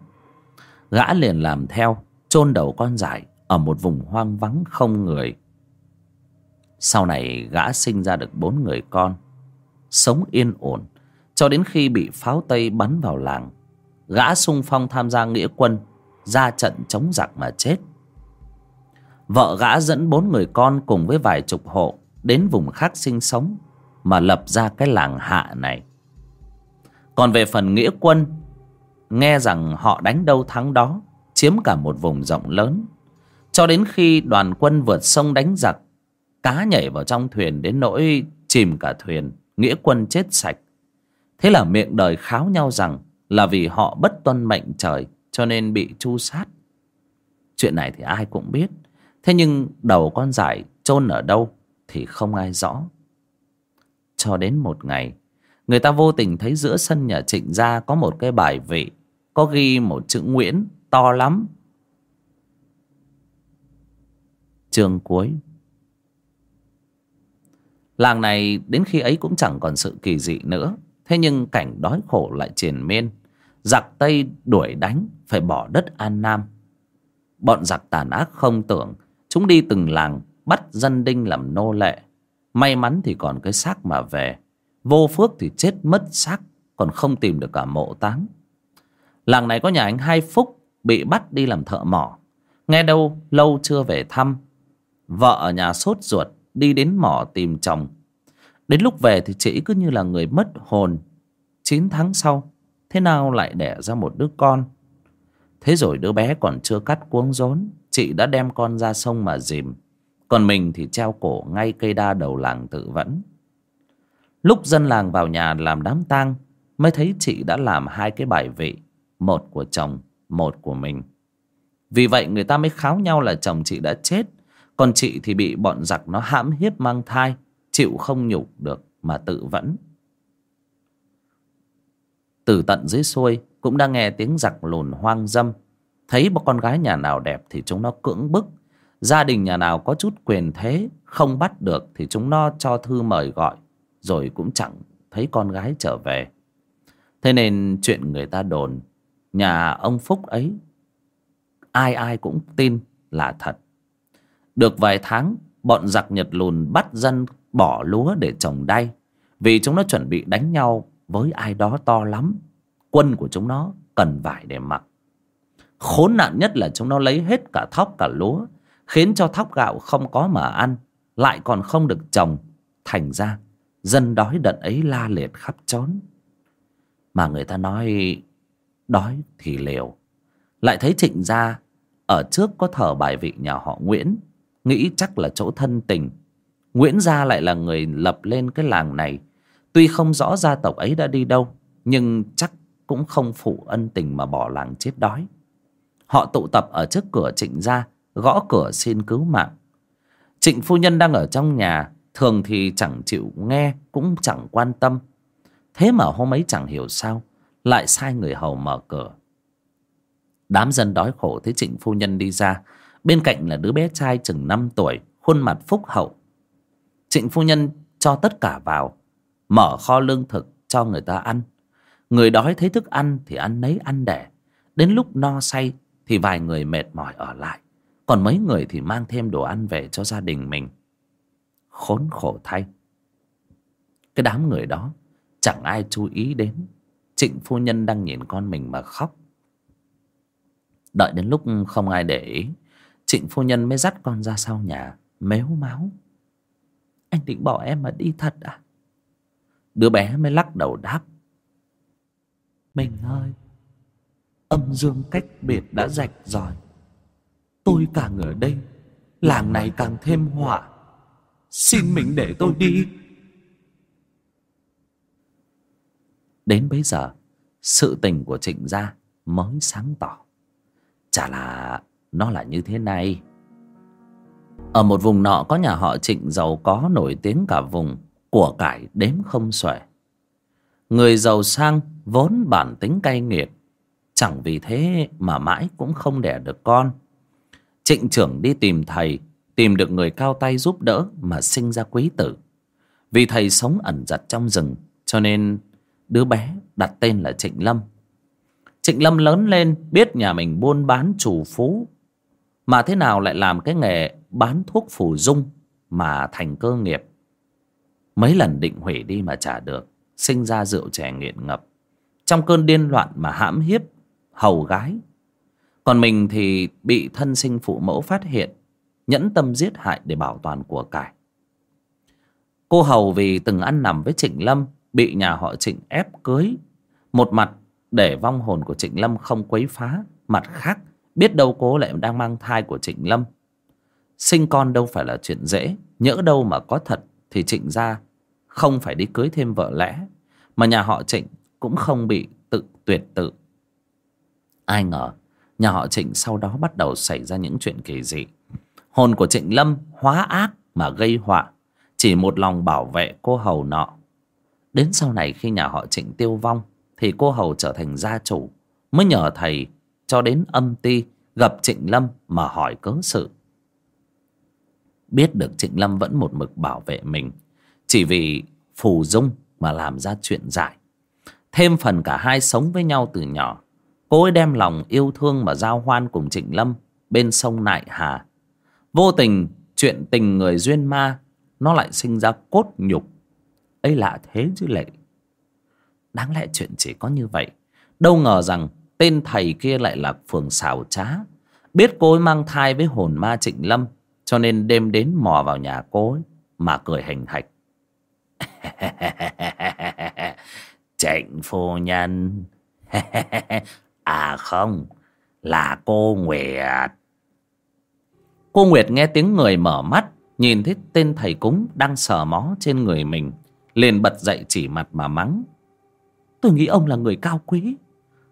Gã liền làm theo chôn đầu con dại ở một vùng hoang vắng không người. Sau này gã sinh ra được bốn người con, sống yên ổn, cho đến khi bị pháo tây bắn vào làng, gã sung phong tham gia nghĩa quân, ra trận chống giặc mà chết. Vợ gã dẫn bốn người con cùng với vài chục hộ đến vùng khác sinh sống mà lập ra cái làng hạ này. Còn về phần nghĩa quân, nghe rằng họ đánh đâu thắng đó chiếm cả một vùng rộng lớn cho đến khi đoàn quân vượt sông đánh giặc cá nhảy vào trong thuyền đến nỗi chìm cả thuyền nghĩa quân chết sạch Thế là miệng đời kháo nhau rằng là vì họ bất tuân mệnh trời cho nên bị chu sát. Chuyện này thì ai cũng biết. Thế nhưng đầu con giải chôn ở đâu thì không ai rõ. Cho đến một ngày, người ta vô tình thấy giữa sân nhà trịnh gia có một cái bài vị, có ghi một chữ Nguyễn to lắm. Chương cuối. Làng này đến khi ấy cũng chẳng còn sự kỳ dị nữa. Thế nhưng cảnh đói khổ lại triền miên. Giặc Tây đuổi đánh, Phải bỏ đất An Nam. Bọn giặc tàn ác không tưởng, Chúng đi từng làng, Bắt dân đinh làm nô lệ. May mắn thì còn cái xác mà về. Vô phước thì chết mất xác, Còn không tìm được cả mộ táng. Làng này có nhà anh Hai Phúc Bị bắt đi làm thợ mỏ. Nghe đâu lâu chưa về thăm. Vợ ở nhà sốt ruột Đi đến mỏ tìm chồng. Đến lúc về thì chị cứ như là người mất hồn. Chín tháng sau Thế nào lại đẻ ra một đứa con? Thế rồi đứa bé còn chưa cắt cuống rốn Chị đã đem con ra sông mà dìm. Còn mình thì treo cổ ngay cây đa đầu làng tự vẫn. Lúc dân làng vào nhà làm đám tang Mới thấy chị đã làm hai cái bài vị Một của chồng, một của mình. Vì vậy người ta mới kháo nhau là chồng chị đã chết, Còn chị thì bị bọn giặc nó hãm hiếp mang thai, chịu không nhục được mà tự vẫn. Từ tận dưới xuôi cũng đang nghe tiếng giặc lùn hoang dâm. Thấy một con gái nhà nào đẹp thì chúng nó cưỡng bức. Gia đình nhà nào có chút quyền thế, không bắt được thì chúng nó cho thư mời gọi, rồi cũng chẳng thấy con gái trở về. Thế nên chuyện người ta đồn nhà ông phúc ấy, ai ai cũng tin là thật. Được vài tháng, bọn giặc nhật lùn bắt dân bỏ lúa để trồng đay, vì chúng nó chuẩn bị đánh nhau với ai đó to lắm. Quân của chúng nó cần vải để mặc. Khốn nạn nhất là chúng nó lấy hết cả thóc cả lúa, khiến cho thóc gạo không có mà ăn, lại còn không được trồng. Thành ra, dân đói đận ấy la liệt khắp trốn mà người ta nói đói thì liều lại thấy trịnh gia ở trước có thờ bài vị nhà họ nguyễn, nghĩ chắc là chỗ thân tình. Nguyễn gia lại là người lập lên cái làng này. Tuy không rõ gia tộc ấy đã đi đâu, nhưng chắc cũng không phụ ân tình mà bỏ làng chết đói. Họ tụ tập ở trước cửa trịnh gia, gõ cửa xin cứu mạng. Trịnh phu nhân đang ở trong nhà, thường thì chẳng chịu nghe, cũng chẳng quan tâm. Thế mà hôm ấy chẳng hiểu sao lại sai người hầu mở cửa. Đám dân đói khổ thấy trịnh phu nhân đi ra. Bên cạnh là đứa bé trai chừng năm tuổi, khuôn mặt phúc hậu. Trịnh phu nhân cho tất cả vào, mở kho lương thực cho người ta ăn. Người đói thấy thức ăn thì ăn nấy ăn đẻ. Đến lúc no say thì vài người mệt mỏi ở lại. Còn mấy người thì mang thêm đồ ăn về cho gia đình mình. Khốn khổ thay. Cái đám người đó chẳng ai chú ý đến trịnh phu nhân đang nhìn con mình mà khóc. Đợi đến lúc không ai để ý, trịnh phu nhân mới dắt con ra sau nhà, mếu máu. Anh định bỏ em mà đi thật à? Đứa bé mới lắc đầu đáp. Mình ơi, âm dương cách biệt đã rạch ròi tôi càng ở đây, làng này càng thêm họa. Xin mình để tôi đi. Đến bấy giờ, sự tình của trịnh gia mới sáng tỏ. Chả là nó là như thế này. Ở một vùng nọ có nhà họ trịnh giàu có nổi tiếng cả vùng, của cải đếm không xuể. Người giàu sang vốn bản tính cay nghiệt, chẳng vì thế mà mãi cũng không đẻ được con. Trịnh trưởng đi tìm thầy, tìm được người cao tay giúp đỡ mà sinh ra quý tử. Vì thầy sống ẩn giật trong rừng, cho nên đứa bé đặt tên là trịnh lâm. Trịnh lâm lớn lên biết nhà mình buôn bán chủ phú, mà thế nào lại làm cái nghề bán thuốc phù dung mà thành cơ nghiệp. Mấy lần định hủy đi mà trả được, sinh ra rượu trẻ nghiện ngập. Trong cơn điên loạn mà hãm hiếp, hầu gái. Còn mình thì bị thân sinh phụ mẫu phát hiện, nhẫn tâm giết hại để bảo toàn của cải. Cô hầu vì từng ăn nằm với trịnh lâm bị nhà họ trịnh ép cưới. Một mặt, để vong hồn của trịnh lâm không quấy phá. Mặt khác, biết đâu cô lại đang mang thai của trịnh lâm. Sinh con đâu phải là chuyện dễ, nhỡ đâu mà có thật thì trịnh gia không phải đi cưới thêm vợ lẽ, mà nhà họ trịnh cũng không bị tự tuyệt tự. Ai ngờ, nhà họ trịnh sau đó bắt đầu xảy ra những chuyện kỳ dị. Hồn của trịnh lâm hóa ác mà gây họa. Chỉ một lòng bảo vệ cô hầu nọ đến sau này khi nhà họ trịnh tiêu vong, thì cô hầu trở thành gia chủ. Mới nhờ thầy cho đến âm ti gặp trịnh lâm mà hỏi cớ sự. Biết được trịnh lâm vẫn một mực bảo vệ mình, chỉ vì phù dung mà làm ra chuyện dại. Thêm phần cả hai sống với nhau từ nhỏ, cô ấy đem lòng yêu thương mà giao hoan cùng trịnh lâm bên sông nại hà. Vô tình, chuyện tình người duyên ma nó lại sinh ra cốt nhục ấy lạ thế chứ lệ. Đáng lẽ chuyện chỉ có như vậy. Đâu ngờ rằng tên thầy kia lại là phường xảo trá. Biết cô ấy mang thai với hồn ma trịnh lâm, cho nên đêm đến mò vào nhà cô ấy mà cười hình hạch. [LAUGHS] Trịnh phu nhân. [LAUGHS] À không, là cô nguyệt. Cô nguyệt nghe tiếng người mở mắt, nhìn thấy tên thầy cúng đang sờ mó trên người mình liền bật dậy chỉ mặt mà mắng. Tôi nghĩ ông là người cao quý.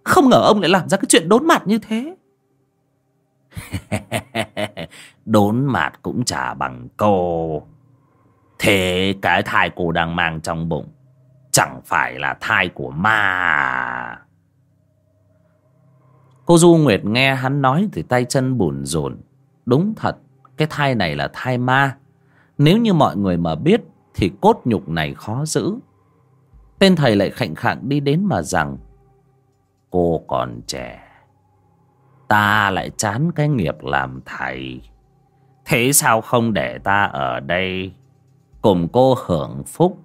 Không ngờ ông lại làm ra cái chuyện đốn mặt như thế. [LAUGHS] Đốn mặt cũng chả bằng cô. Thế cái thai cô đang mang trong bụng chẳng phải là thai của ma. Cô du nguyệt nghe hắn nói thì tay chân bùn rồn đúng thật, cái thai này là thai ma. Nếu như mọi người mà biết thì cốt nhục này khó giữ. Tên thầy lại khạnh khạng đi đến mà rằng, cô còn trẻ, Ta lại chán cái nghiệp làm thầy. Thế sao không để ta ở đây Cùng cô hưởng phúc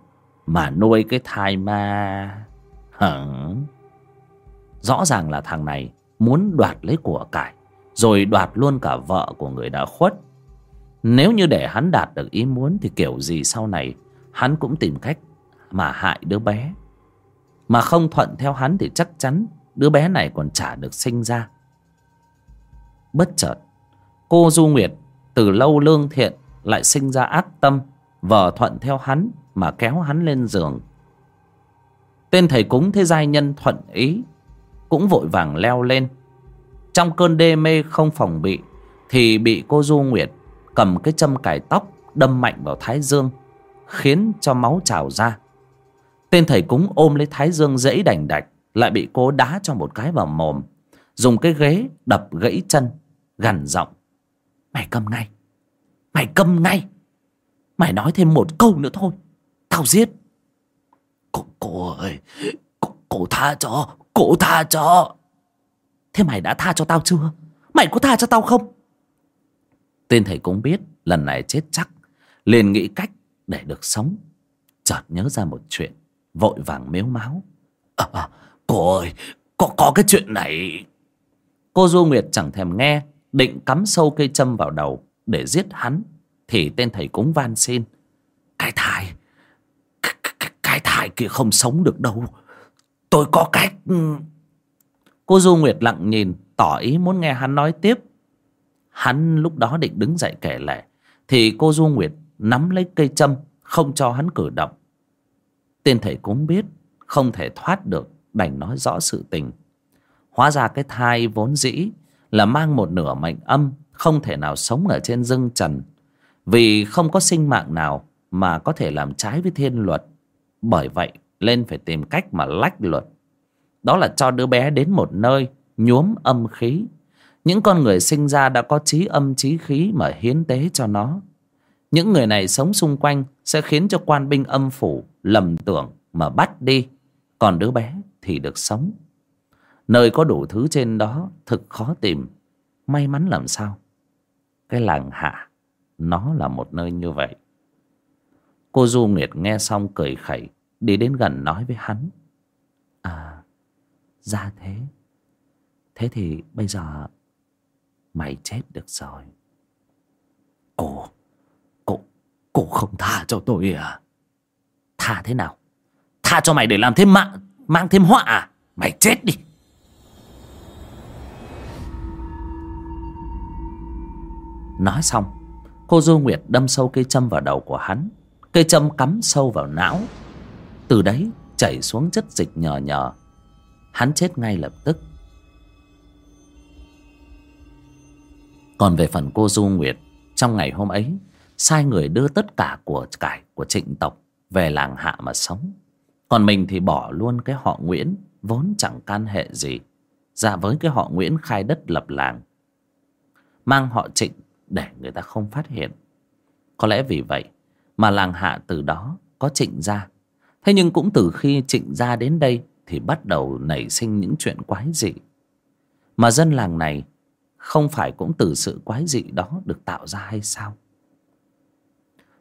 Mà nuôi cái thai ma? Hửng. Rõ ràng là thằng này Muốn đoạt lấy của cải, Rồi đoạt luôn cả vợ của người đã khuất. Nếu như để hắn đạt được ý muốn Thì kiểu gì sau này? Hắn cũng tìm cách Mà hại đứa bé. Mà không thuận theo hắn thì chắc chắn Đứa bé này còn chả được sinh ra. Bất chợt, Cô Du Nguyệt từ lâu lương thiện Lại sinh ra ác tâm Vợ thuận theo hắn Mà kéo hắn lên giường. Tên thầy cúng thế giai nhân thuận ý Cũng vội vàng leo lên. Trong cơn đê mê không phòng bị Thì bị cô Du Nguyệt Cầm cái châm cài tóc Đâm mạnh vào thái dương Khiến cho máu trào ra. Tên thầy cúng ôm lấy thái dương dãy đành đạch Lại bị cô đá cho một cái vào mồm Dùng cái ghế đập gãy chân Gằn giọng. Mày câm ngay Mày câm ngay Mày nói thêm một câu nữa thôi Tao giết. Cô, cô ơi cô, cô tha cho Cô tha cho. Thế mày đã tha cho tao chưa? Mày có tha cho tao không? Tên thầy cũng biết lần này chết chắc. Liền nghĩ cách để được sống. Chợt nhớ ra một chuyện Vội vàng mếu máo, à, à, Cô ơi có, có cái chuyện này. Cô Du Nguyệt chẳng thèm nghe Định cắm sâu cây châm vào đầu Để giết hắn Thì tên thầy cúng van xin. Cái thai Cái, cái, cái thai kia không sống được đâu. Tôi có cách. Cô Du Nguyệt lặng nhìn Tỏ ý muốn nghe hắn nói tiếp. Hắn lúc đó định đứng dậy kể lể Thì cô Du Nguyệt nắm lấy cây châm, Không cho hắn cử động. Tên thầy cũng biết, Không thể thoát được, Đành nói rõ sự tình. Hóa ra cái thai vốn dĩ là mang một nửa mệnh âm, không thể nào sống ở trên dưng trần. Vì không có sinh mạng nào mà có thể làm trái với thiên luật, bởi vậy lên phải tìm cách mà lách luật. Đó là cho đứa bé đến một nơi nhuốm âm khí những con người sinh ra đã có trí âm trí khí mà hiến tế cho nó những người này sống xung quanh sẽ khiến cho quan binh âm phủ lầm tưởng mà bắt đi còn đứa bé thì được sống Nơi có đủ thứ trên đó thực khó tìm. May mắn làm sao? Cái làng hạ, nó là một nơi như vậy. Cô Du Nguyệt nghe xong cười khẩy, đi đến gần nói với hắn. À, ra thế. Thế thì bây giờ mày chết được rồi. Cô, cô, cô không tha cho tôi à? Tha thế nào? Tha cho mày để làm thêm mạng, mang thêm họa à? Mày chết đi. Nói xong Cô Du Nguyệt đâm sâu cây châm vào đầu của hắn Cây châm cắm sâu vào não Từ đấy chảy xuống chất dịch nhờ nhờ Hắn chết ngay lập tức Còn về phần cô Du Nguyệt, Trong ngày hôm ấy, Sai người đưa tất cả của cải của trịnh tộc Về làng hạ mà sống. Còn mình thì bỏ luôn cái họ Nguyễn, Vốn chẳng can hệ gì. Ra với cái họ Nguyễn khai đất lập làng, Mang họ trịnh để người ta không phát hiện. Có lẽ vì vậy mà làng hạ từ đó có trịnh ra thế nhưng cũng từ khi trịnh ra đến đây thì bắt đầu nảy sinh những chuyện quái dị. Mà dân làng này không phải cũng từ sự quái dị đó được tạo ra hay sao?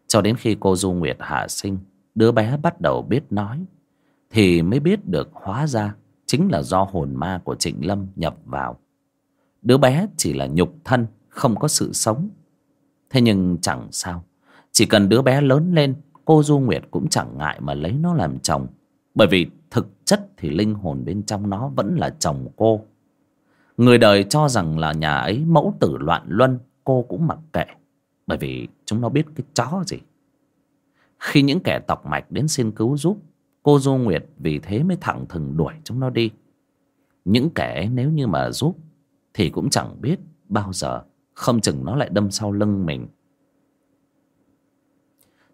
Cho đến khi cô du nguyệt hạ sinh, đứa bé bắt đầu biết nói, thì mới biết được hóa ra chính là do hồn ma của trịnh lâm nhập vào. Đứa bé chỉ là nhục thân, không có sự sống. Thế nhưng chẳng sao, chỉ cần đứa bé lớn lên, cô du nguyệt cũng chẳng ngại mà lấy nó làm chồng, bởi vì thực chất thì linh hồn bên trong nó vẫn là chồng cô người đời cho rằng là nhà ấy mẫu tử loạn luân, cô cũng mặc kệ. Bởi vì chúng nó biết cái chó gì. Khi những kẻ tọc mạch đến xin cứu giúp, cô du nguyệt vì thế mới thẳng thừng đuổi chúng nó đi. Những kẻ nếu như mà giúp, thì cũng chẳng biết bao giờ không chừng nó lại đâm sau lưng mình.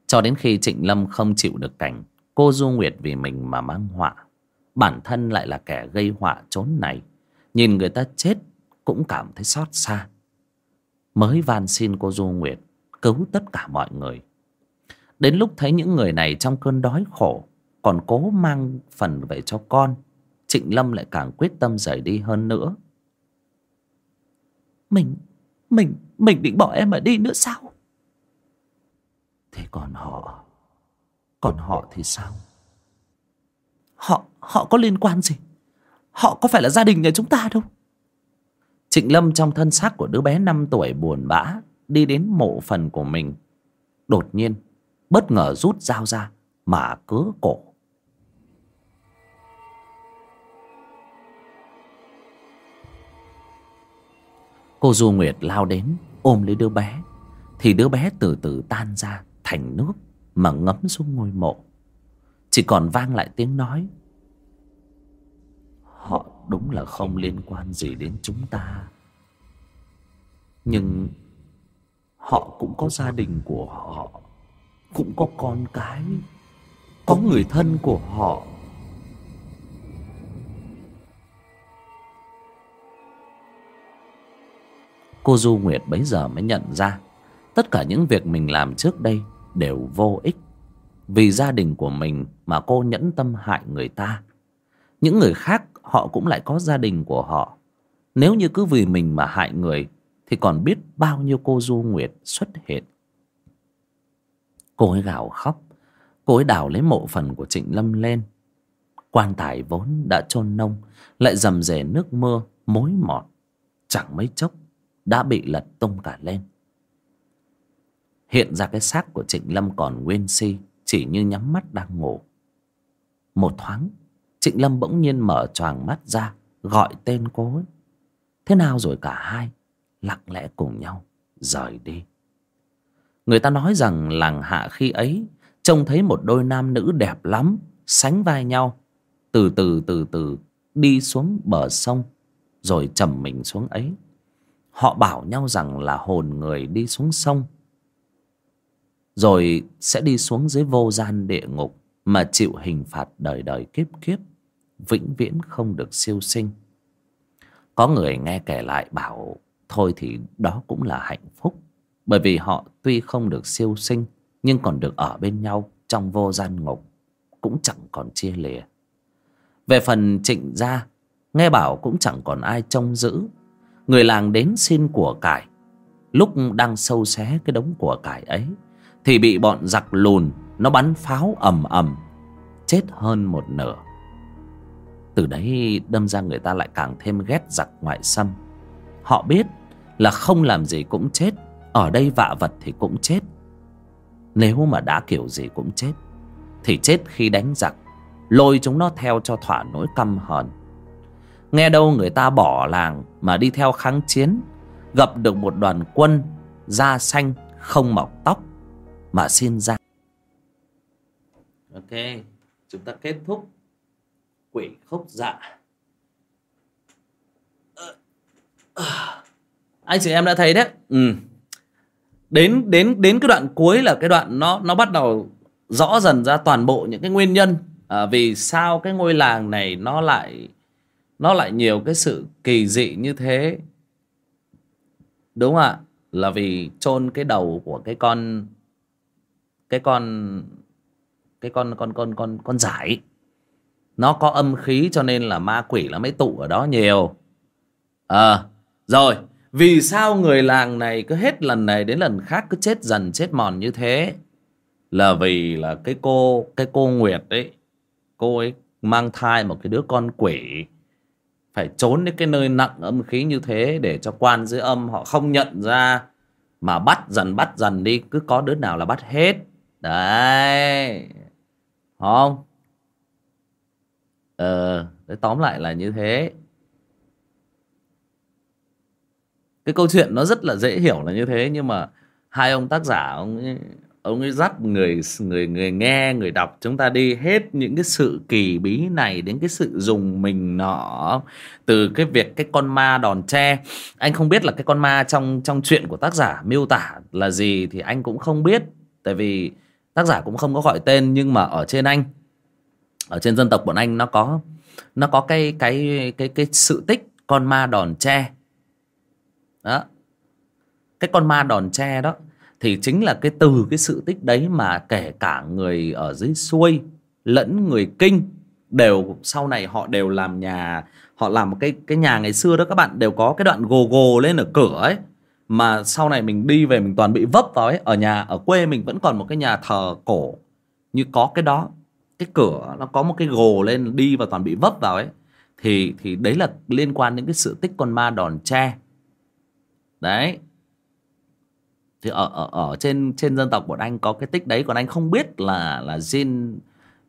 Cho đến khi trịnh lâm không chịu được cảnh, cô du nguyệt vì mình mà mang họa. Bản thân lại là kẻ gây họa trốn này nhìn người ta chết cũng cảm thấy xót xa. Mới van xin cô du nguyệt cứu tất cả mọi người. Đến lúc thấy những người này trong cơn đói khổ, còn cố mang phần về cho con, trịnh lâm lại càng quyết tâm rời đi hơn nữa. Mình Mình Mình định bỏ em mà đi nữa sao? Thế còn họ Còn họ thì sao? Họ Họ có liên quan gì? Họ có phải là gia đình nhà chúng ta đâu? Trịnh Lâm trong thân xác của đứa bé 5 tuổi buồn bã, Đi đến mộ phần của mình. Đột nhiên, Bất ngờ rút dao ra Mà cứa cổ. Cô Du Nguyệt lao đến Ôm lấy đứa bé, Thì đứa bé từ từ tan ra Thành nước Mà ngấm xuống ngôi mộ. Chỉ còn vang lại tiếng nói Họ đúng là không liên quan gì đến chúng ta. Nhưng Họ cũng có gia đình của họ, Cũng có con cái, Có người thân của họ. Cô Du Nguyệt bấy giờ mới nhận ra, Tất cả những việc mình làm trước đây Đều vô ích. Vì gia đình của mình Mà cô nhẫn tâm hại người ta. Những người khác họ cũng lại có gia đình của họ. Nếu như cứ vì mình mà hại người, Thì còn biết bao nhiêu cô Du Nguyệt xuất hiện. Cô ấy gào khóc, Cô ấy đào lấy mộ phần của Trịnh Lâm lên. Quan tài vốn đã chôn nông, Lại dầm dề nước mưa, Mối mọt, Chẳng mấy chốc Đã bị lật tung cả lên. Hiện ra cái xác của Trịnh Lâm còn nguyên si, Chỉ như nhắm mắt đang ngủ. Một thoáng Trịnh Lâm bỗng nhiên mở choàng mắt ra, Gọi tên cô ấy. Thế nào rồi cả hai? Lặng lẽ cùng nhau, rời đi. Người ta nói rằng làng hạ khi ấy, Trông thấy một đôi nam nữ đẹp lắm, Sánh vai nhau, Từ từ từ từ Đi xuống bờ sông, Rồi trầm mình xuống ấy. Họ bảo nhau rằng là hồn người đi xuống sông, Rồi sẽ đi xuống dưới vô gian địa ngục Mà chịu hình phạt đời đời kiếp kiếp vĩnh viễn không được siêu sinh. Có người nghe kể lại bảo, thôi thì đó cũng là hạnh phúc, bởi vì họ tuy không được siêu sinh, nhưng còn được ở bên nhau trong vô gian ngục, cũng chẳng còn chia lìa. Về phần trịnh gia, nghe bảo cũng chẳng còn ai trông giữ. Người làng đến xin của cải. Lúc đang sâu xé cái đống của cải ấy, thì bị bọn giặc lùn, nó bắn pháo ầm ầm, chết hơn một nửa từ đấy đâm ra người ta lại càng thêm ghét giặc ngoại xâm. Họ biết là không làm gì cũng chết, Ở đây vạ vật thì cũng chết. Nếu mà đã kiểu gì cũng chết, Thì chết khi đánh giặc, Lôi chúng nó theo cho thỏa nỗi căm hờn. Nghe đâu người ta bỏ làng Mà đi theo kháng chiến, Gặp được một đoàn quân Da xanh không mọc tóc Mà xin ra. Ok, Chúng ta kết thúc quỷ khốc dạ. Anh chị em đã thấy đấy. Ừ. đến đến đến cái đoạn cuối là cái đoạn nó nó bắt đầu rõ dần ra toàn bộ những cái nguyên nhân à, vì sao cái ngôi làng này nó lại nó lại nhiều cái sự kỳ dị như thế. Đúng không ạ là vì chôn cái đầu của cái con cái con cái con con con con con giải nó có âm khí cho nên là ma quỷ nó mới tụ ở đó nhiều. Ờ à, rồi vì sao người làng này cứ hết lần này đến lần khác cứ chết dần chết mòn như thế? Là vì là cái cô cái cô nguyệt ấy cô ấy mang thai một cái đứa con quỷ. Phải trốn đến cái nơi nặng âm khí như thế để cho quan dưới âm họ không nhận ra. Mà bắt dần bắt dần đi cứ có đứa nào là bắt hết. Đấy không? Ờ đấy, tóm lại là như thế. Cái câu chuyện nó rất là dễ hiểu là như thế nhưng mà hai ông tác giả ông ấy, ông ấy dắt người người người nghe người đọc chúng ta đi hết những cái sự kỳ bí này đến cái sự dùng mình nọ. Từ cái việc cái con ma đòn tre. Anh không biết là cái con ma trong trong chuyện của tác giả miêu tả là gì thì anh cũng không biết. Tại vì tác giả cũng không có gọi tên nhưng mà ở trên anh ở trên dân tộc bọn anh nó có nó có cái cái cái cái sự tích con ma đòn tre. Đó. Cái con ma đòn tre đó thì chính là cái từ cái sự tích đấy mà kể cả người ở dưới xuôi lẫn người kinh đều sau này họ đều làm nhà, họ làm một cái cái nhà ngày xưa đó các bạn, đều có cái đoạn gồ gồ lên ở cửa ấy. Mà sau này mình đi về mình toàn bị vấp vào ấy. Ở nhà, ở quê mình vẫn còn một cái nhà thờ cổ như có cái đó cái cửa nó có một cái gồ lên đi và toàn bị vấp vào ấy thì thì đấy là liên quan đến cái sự tích con ma đòn tre. Đấy. Thì ở ở ở trên trên dân tộc bọn anh có cái tích đấy còn anh không biết là là Jin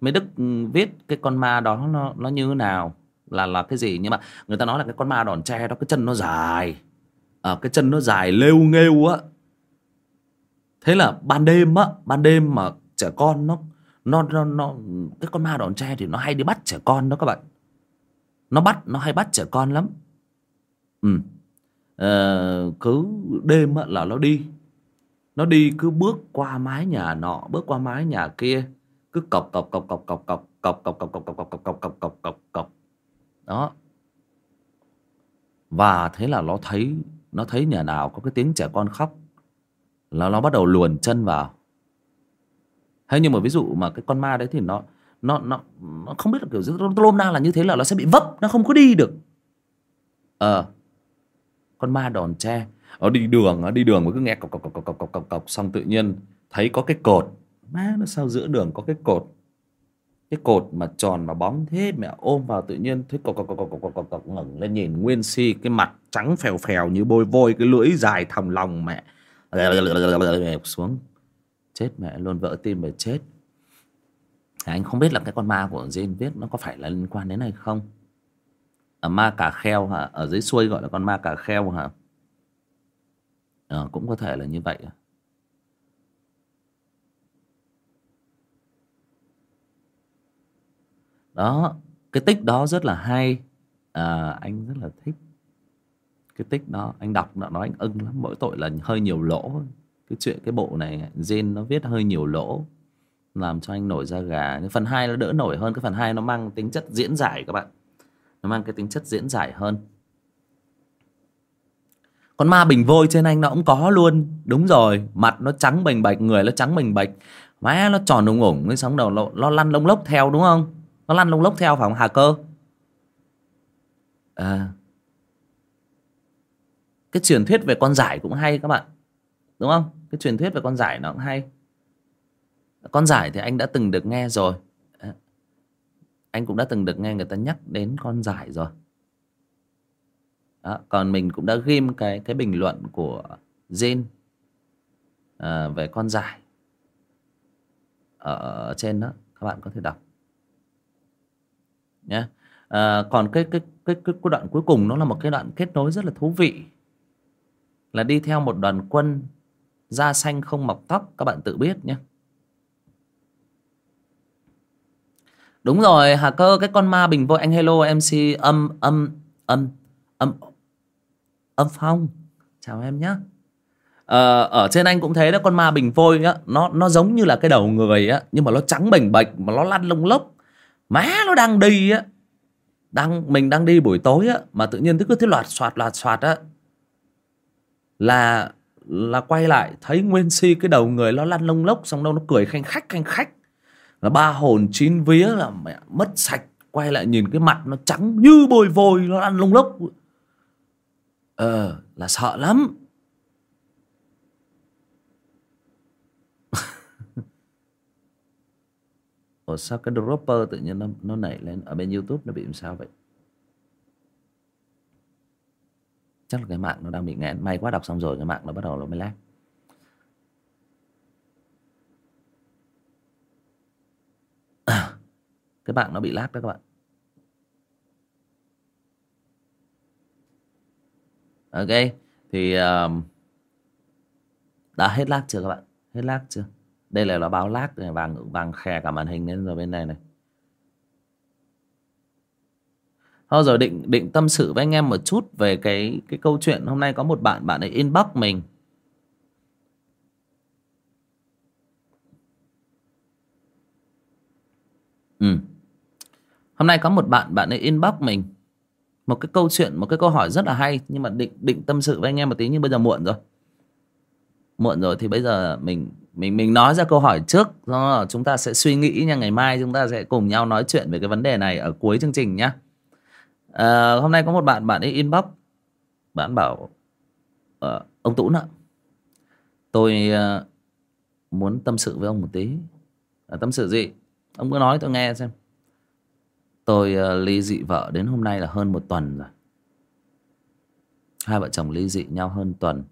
mấy đức ừ, viết cái con ma đó nó nó như thế nào là là cái gì. Nhưng mà người ta nói là cái con ma đòn tre đó cái chân nó dài. À, cái chân nó dài lêu nghêu á. Thế là ban đêm á ban đêm mà trẻ con nó nó nó nó cái con ma đòn tre thì nó hay đi bắt trẻ con đó các bạn nó bắt nó hay bắt trẻ con lắm ừ ờ, cứ đêm là nó đi nó đi cứ bước qua mái nhà nọ bước qua mái nhà kia cứ cọc cọc cọc cọc cọc cọc cọc cọc cọc cọc cọc cọc cọc cọc cọc cọc cọc cọc đó và thế là nó thấy nó thấy nhà nào có cái tiếng trẻ con khóc là nó bắt đầu luồn chân vào hay nhưng mà ví dụ mà cái con ma đấy thì nó nó nó nó không biết là kiểu lôm na là như thế là nó sẽ bị vấp nó không có đi được ờ con ma đòn tre ở đi đường nó đi đường mà cứ nghe cọc cọc cọc cọc cọc cọc cọc cọc xong tự nhiên thấy có cái cột má nó sao giữa đường có cái cột cái cột mà tròn mà bóng thế mẹ ôm vào tự nhiên thấy cọc cọc cọc cọc cọc cọc cọc ngẩng lên nhìn nguyên si cái mặt trắng phèo phèo như bôi vôi cái lưỡi dài thòng lòng mẹ xuống chết mẹ luôn vỡ tim mà chết. Anh không biết là cái con ma của Jin viết nó có phải là liên quan đến này không? Ở ma cà kheo hả? Ở dưới xuôi gọi là con ma cà kheo hả? À, cũng có thể là như vậy. Đó cái tích đó rất là hay. À, anh rất là thích cái tích đó. Anh đọc nó nói anh ưng lắm. Mỗi tội là hơi nhiều lỗ cái chuyện cái bộ này Jin nó viết hơi nhiều lỗ làm cho anh nổi da gà. Nhưng phần hai nó đỡ nổi hơn cái phần hai nó mang tính chất diễn giải các bạn. Nó mang cái tính chất diễn giải hơn. Con ma bình vôi trên anh nó cũng có luôn. Đúng rồi mặt nó trắng bềnh bạch người nó trắng bềnh bạch. Má nó tròn ủng ủng cái sống đầu nó, nó lăn lông lốc theo đúng không? Nó lăn lông lốc theo phải không hà cơ? À. Cái truyền thuyết về con giải cũng hay các bạn đúng không? Cái truyền thuyết về con giải nó cũng hay. Con giải thì anh đã từng được nghe rồi. Anh cũng đã từng được nghe người ta nhắc đến con giải rồi. Đó, còn mình cũng đã ghim cái cái bình luận của Jin à, về con giải ở, trên đó. Các bạn có thể đọc. Nhé à, còn cái cái cái cái đoạn cuối cùng nó là một cái đoạn kết nối rất là thú vị. Là đi theo một đoàn quân da xanh không mọc tóc các bạn tự biết nhé. Đúng rồi hà cơ cái con ma bình vôi anh hello mc âm âm âm âm âm phong. Chào em nhé ờ, ở trên anh cũng thế đó con ma bình vôi á nó nó giống như là cái đầu người á nhưng mà nó trắng bềnh bệch mà nó lăn lông lốc. Má nó đang đi á. Đang mình đang đi buổi tối á mà tự nhiên cứ thế loạt xoạt loạt xoạt á. Là là quay lại thấy nguyên si cái đầu người nó lăn lông lốc xong đâu nó cười khanh khách khanh khách. Là ba hồn chín vía là mẹ mất sạch quay lại nhìn cái mặt nó trắng như bồi vôi nó lăn lông lốc. Ờ là sợ lắm. [LAUGHS] Ủa sao cái dropper tự nhiên nó, nó nảy lên? Ở bên Youtube nó bị làm sao vậy? Chắc là cái mạng nó đang bị nghẹn. May quá đọc xong rồi cái mạng nó bắt đầu nó mới lag. À, [COUGHS] Cái mạng nó bị lag đó các bạn. Ok Thì um, Đã hết lag chưa các bạn? Hết lag chưa? Đây là nó báo lag vàng vàng khè cả màn hình lên rồi bên này này. Thôi rồi định định tâm sự với anh em một chút về cái cái câu chuyện hôm nay có một bạn bạn ấy inbox mình. Ừ. Hôm nay có một bạn bạn ấy inbox mình. Một cái câu chuyện, một cái câu hỏi rất là hay, nhưng mà định định tâm sự với anh em một tí, nhưng bây giờ muộn rồi. Muộn rồi thì bây giờ mình mình mình nói ra câu hỏi trước do chúng ta sẽ suy nghĩ nha, ngày mai chúng ta sẽ cùng nhau nói chuyện về cái vấn đề này ở cuối chương trình nhé à, hôm nay có một bạn bạn ấy inbox. Bạn bảo à, ông tú ạ tôi à, muốn tâm sự với ông một tí. À, tâm sự gì? Ông cứ nói tôi nghe xem. Tôi à, ly dị vợ đến hôm nay là hơn một tuần rồi. Hai vợ chồng ly dị nhau hơn tuần.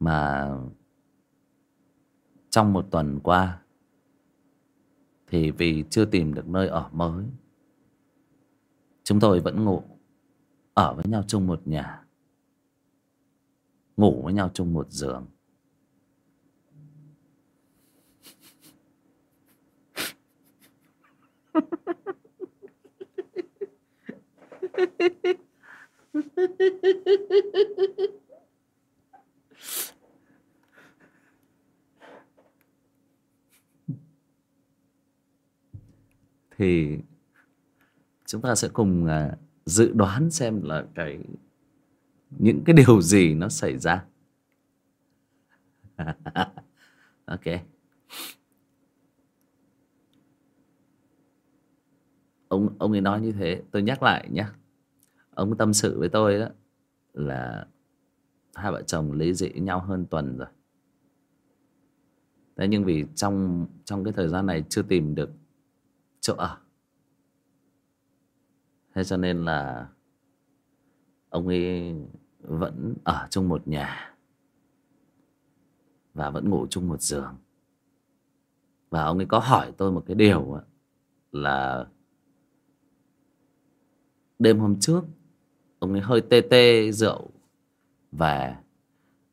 Mà trong một tuần qua thì vì chưa tìm được nơi ở mới chúng tôi vẫn ngủ ở với nhau chung một nhà. Ngủ với nhau chung một giường. Thì chúng ta sẽ cùng uh, dự đoán xem là cái những cái điều gì nó xảy ra. [LAUGHS] Ok. Ông ông ấy nói như thế tôi nhắc lại nhé ông tâm sự với tôi đó là hai vợ chồng lấy dị nhau hơn tuần rồi. Thế nhưng vì trong trong cái thời gian này chưa tìm được chỗ ở thế cho nên là ông ấy vẫn ở chung một nhà và vẫn ngủ chung một giường. Và ông ấy có hỏi tôi một cái điều là đêm hôm trước ông ấy hơi tê tê rượu và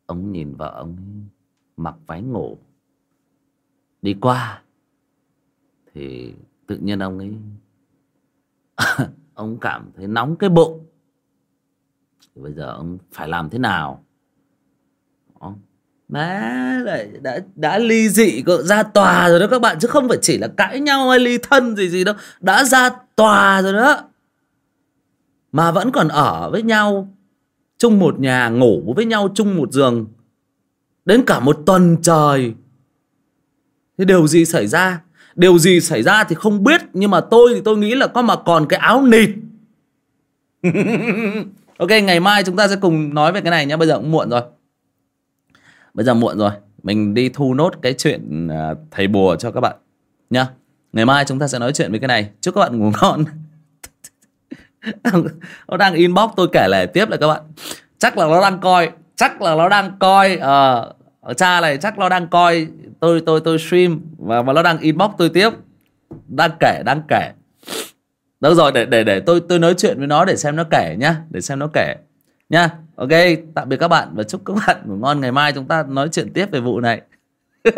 ông nhìn vợ ông ấy mặc váy ngủ đi qua. Thì tự nhiên ông ấy [LAUGHS] ông cảm thấy nóng cái bụng. Thì bây giờ ông phải làm thế nào? Má lại đã đã ly dị ra tòa rồi đó các bạn, chứ không phải chỉ là cãi nhau hay ly thân gì gì đâu. Đã ra tòa rồi đó. Mà vẫn còn ở với nhau, chung một nhà, ngủ với nhau chung một giường. Đến cả một tuần trời. Thế điều gì xảy ra? Điều gì xảy ra thì không biết nhưng mà tôi thì tôi nghĩ là có mà còn cái áo nịt. [LAUGHS] Ok ngày mai chúng ta sẽ cùng nói về cái này nhé bây giờ cũng muộn rồi. Bây giờ muộn rồi. Mình đi thu nốt cái chuyện à, thầy bùa cho các bạn nhá. Ngày mai chúng ta sẽ nói chuyện về cái này. Chúc các bạn ngủ [LAUGHS] ngon. Nó đang inbox tôi kể lại tiếp là các bạn. Chắc là nó đang coi. Chắc là nó đang coi. Ờ. uh, cha này chắc nó đang coi tôi tôi tôi stream và mà nó đang inbox tôi tiếp. Đang kể đang kể. Đâu rồi, để để để tôi tôi nói chuyện với nó để xem nó kể nhá, để xem nó kể. Nhá, ok, tạm biệt các bạn và chúc các bạn ngủ ngon. Ngày mai chúng ta nói chuyện tiếp về vụ này. [LAUGHS]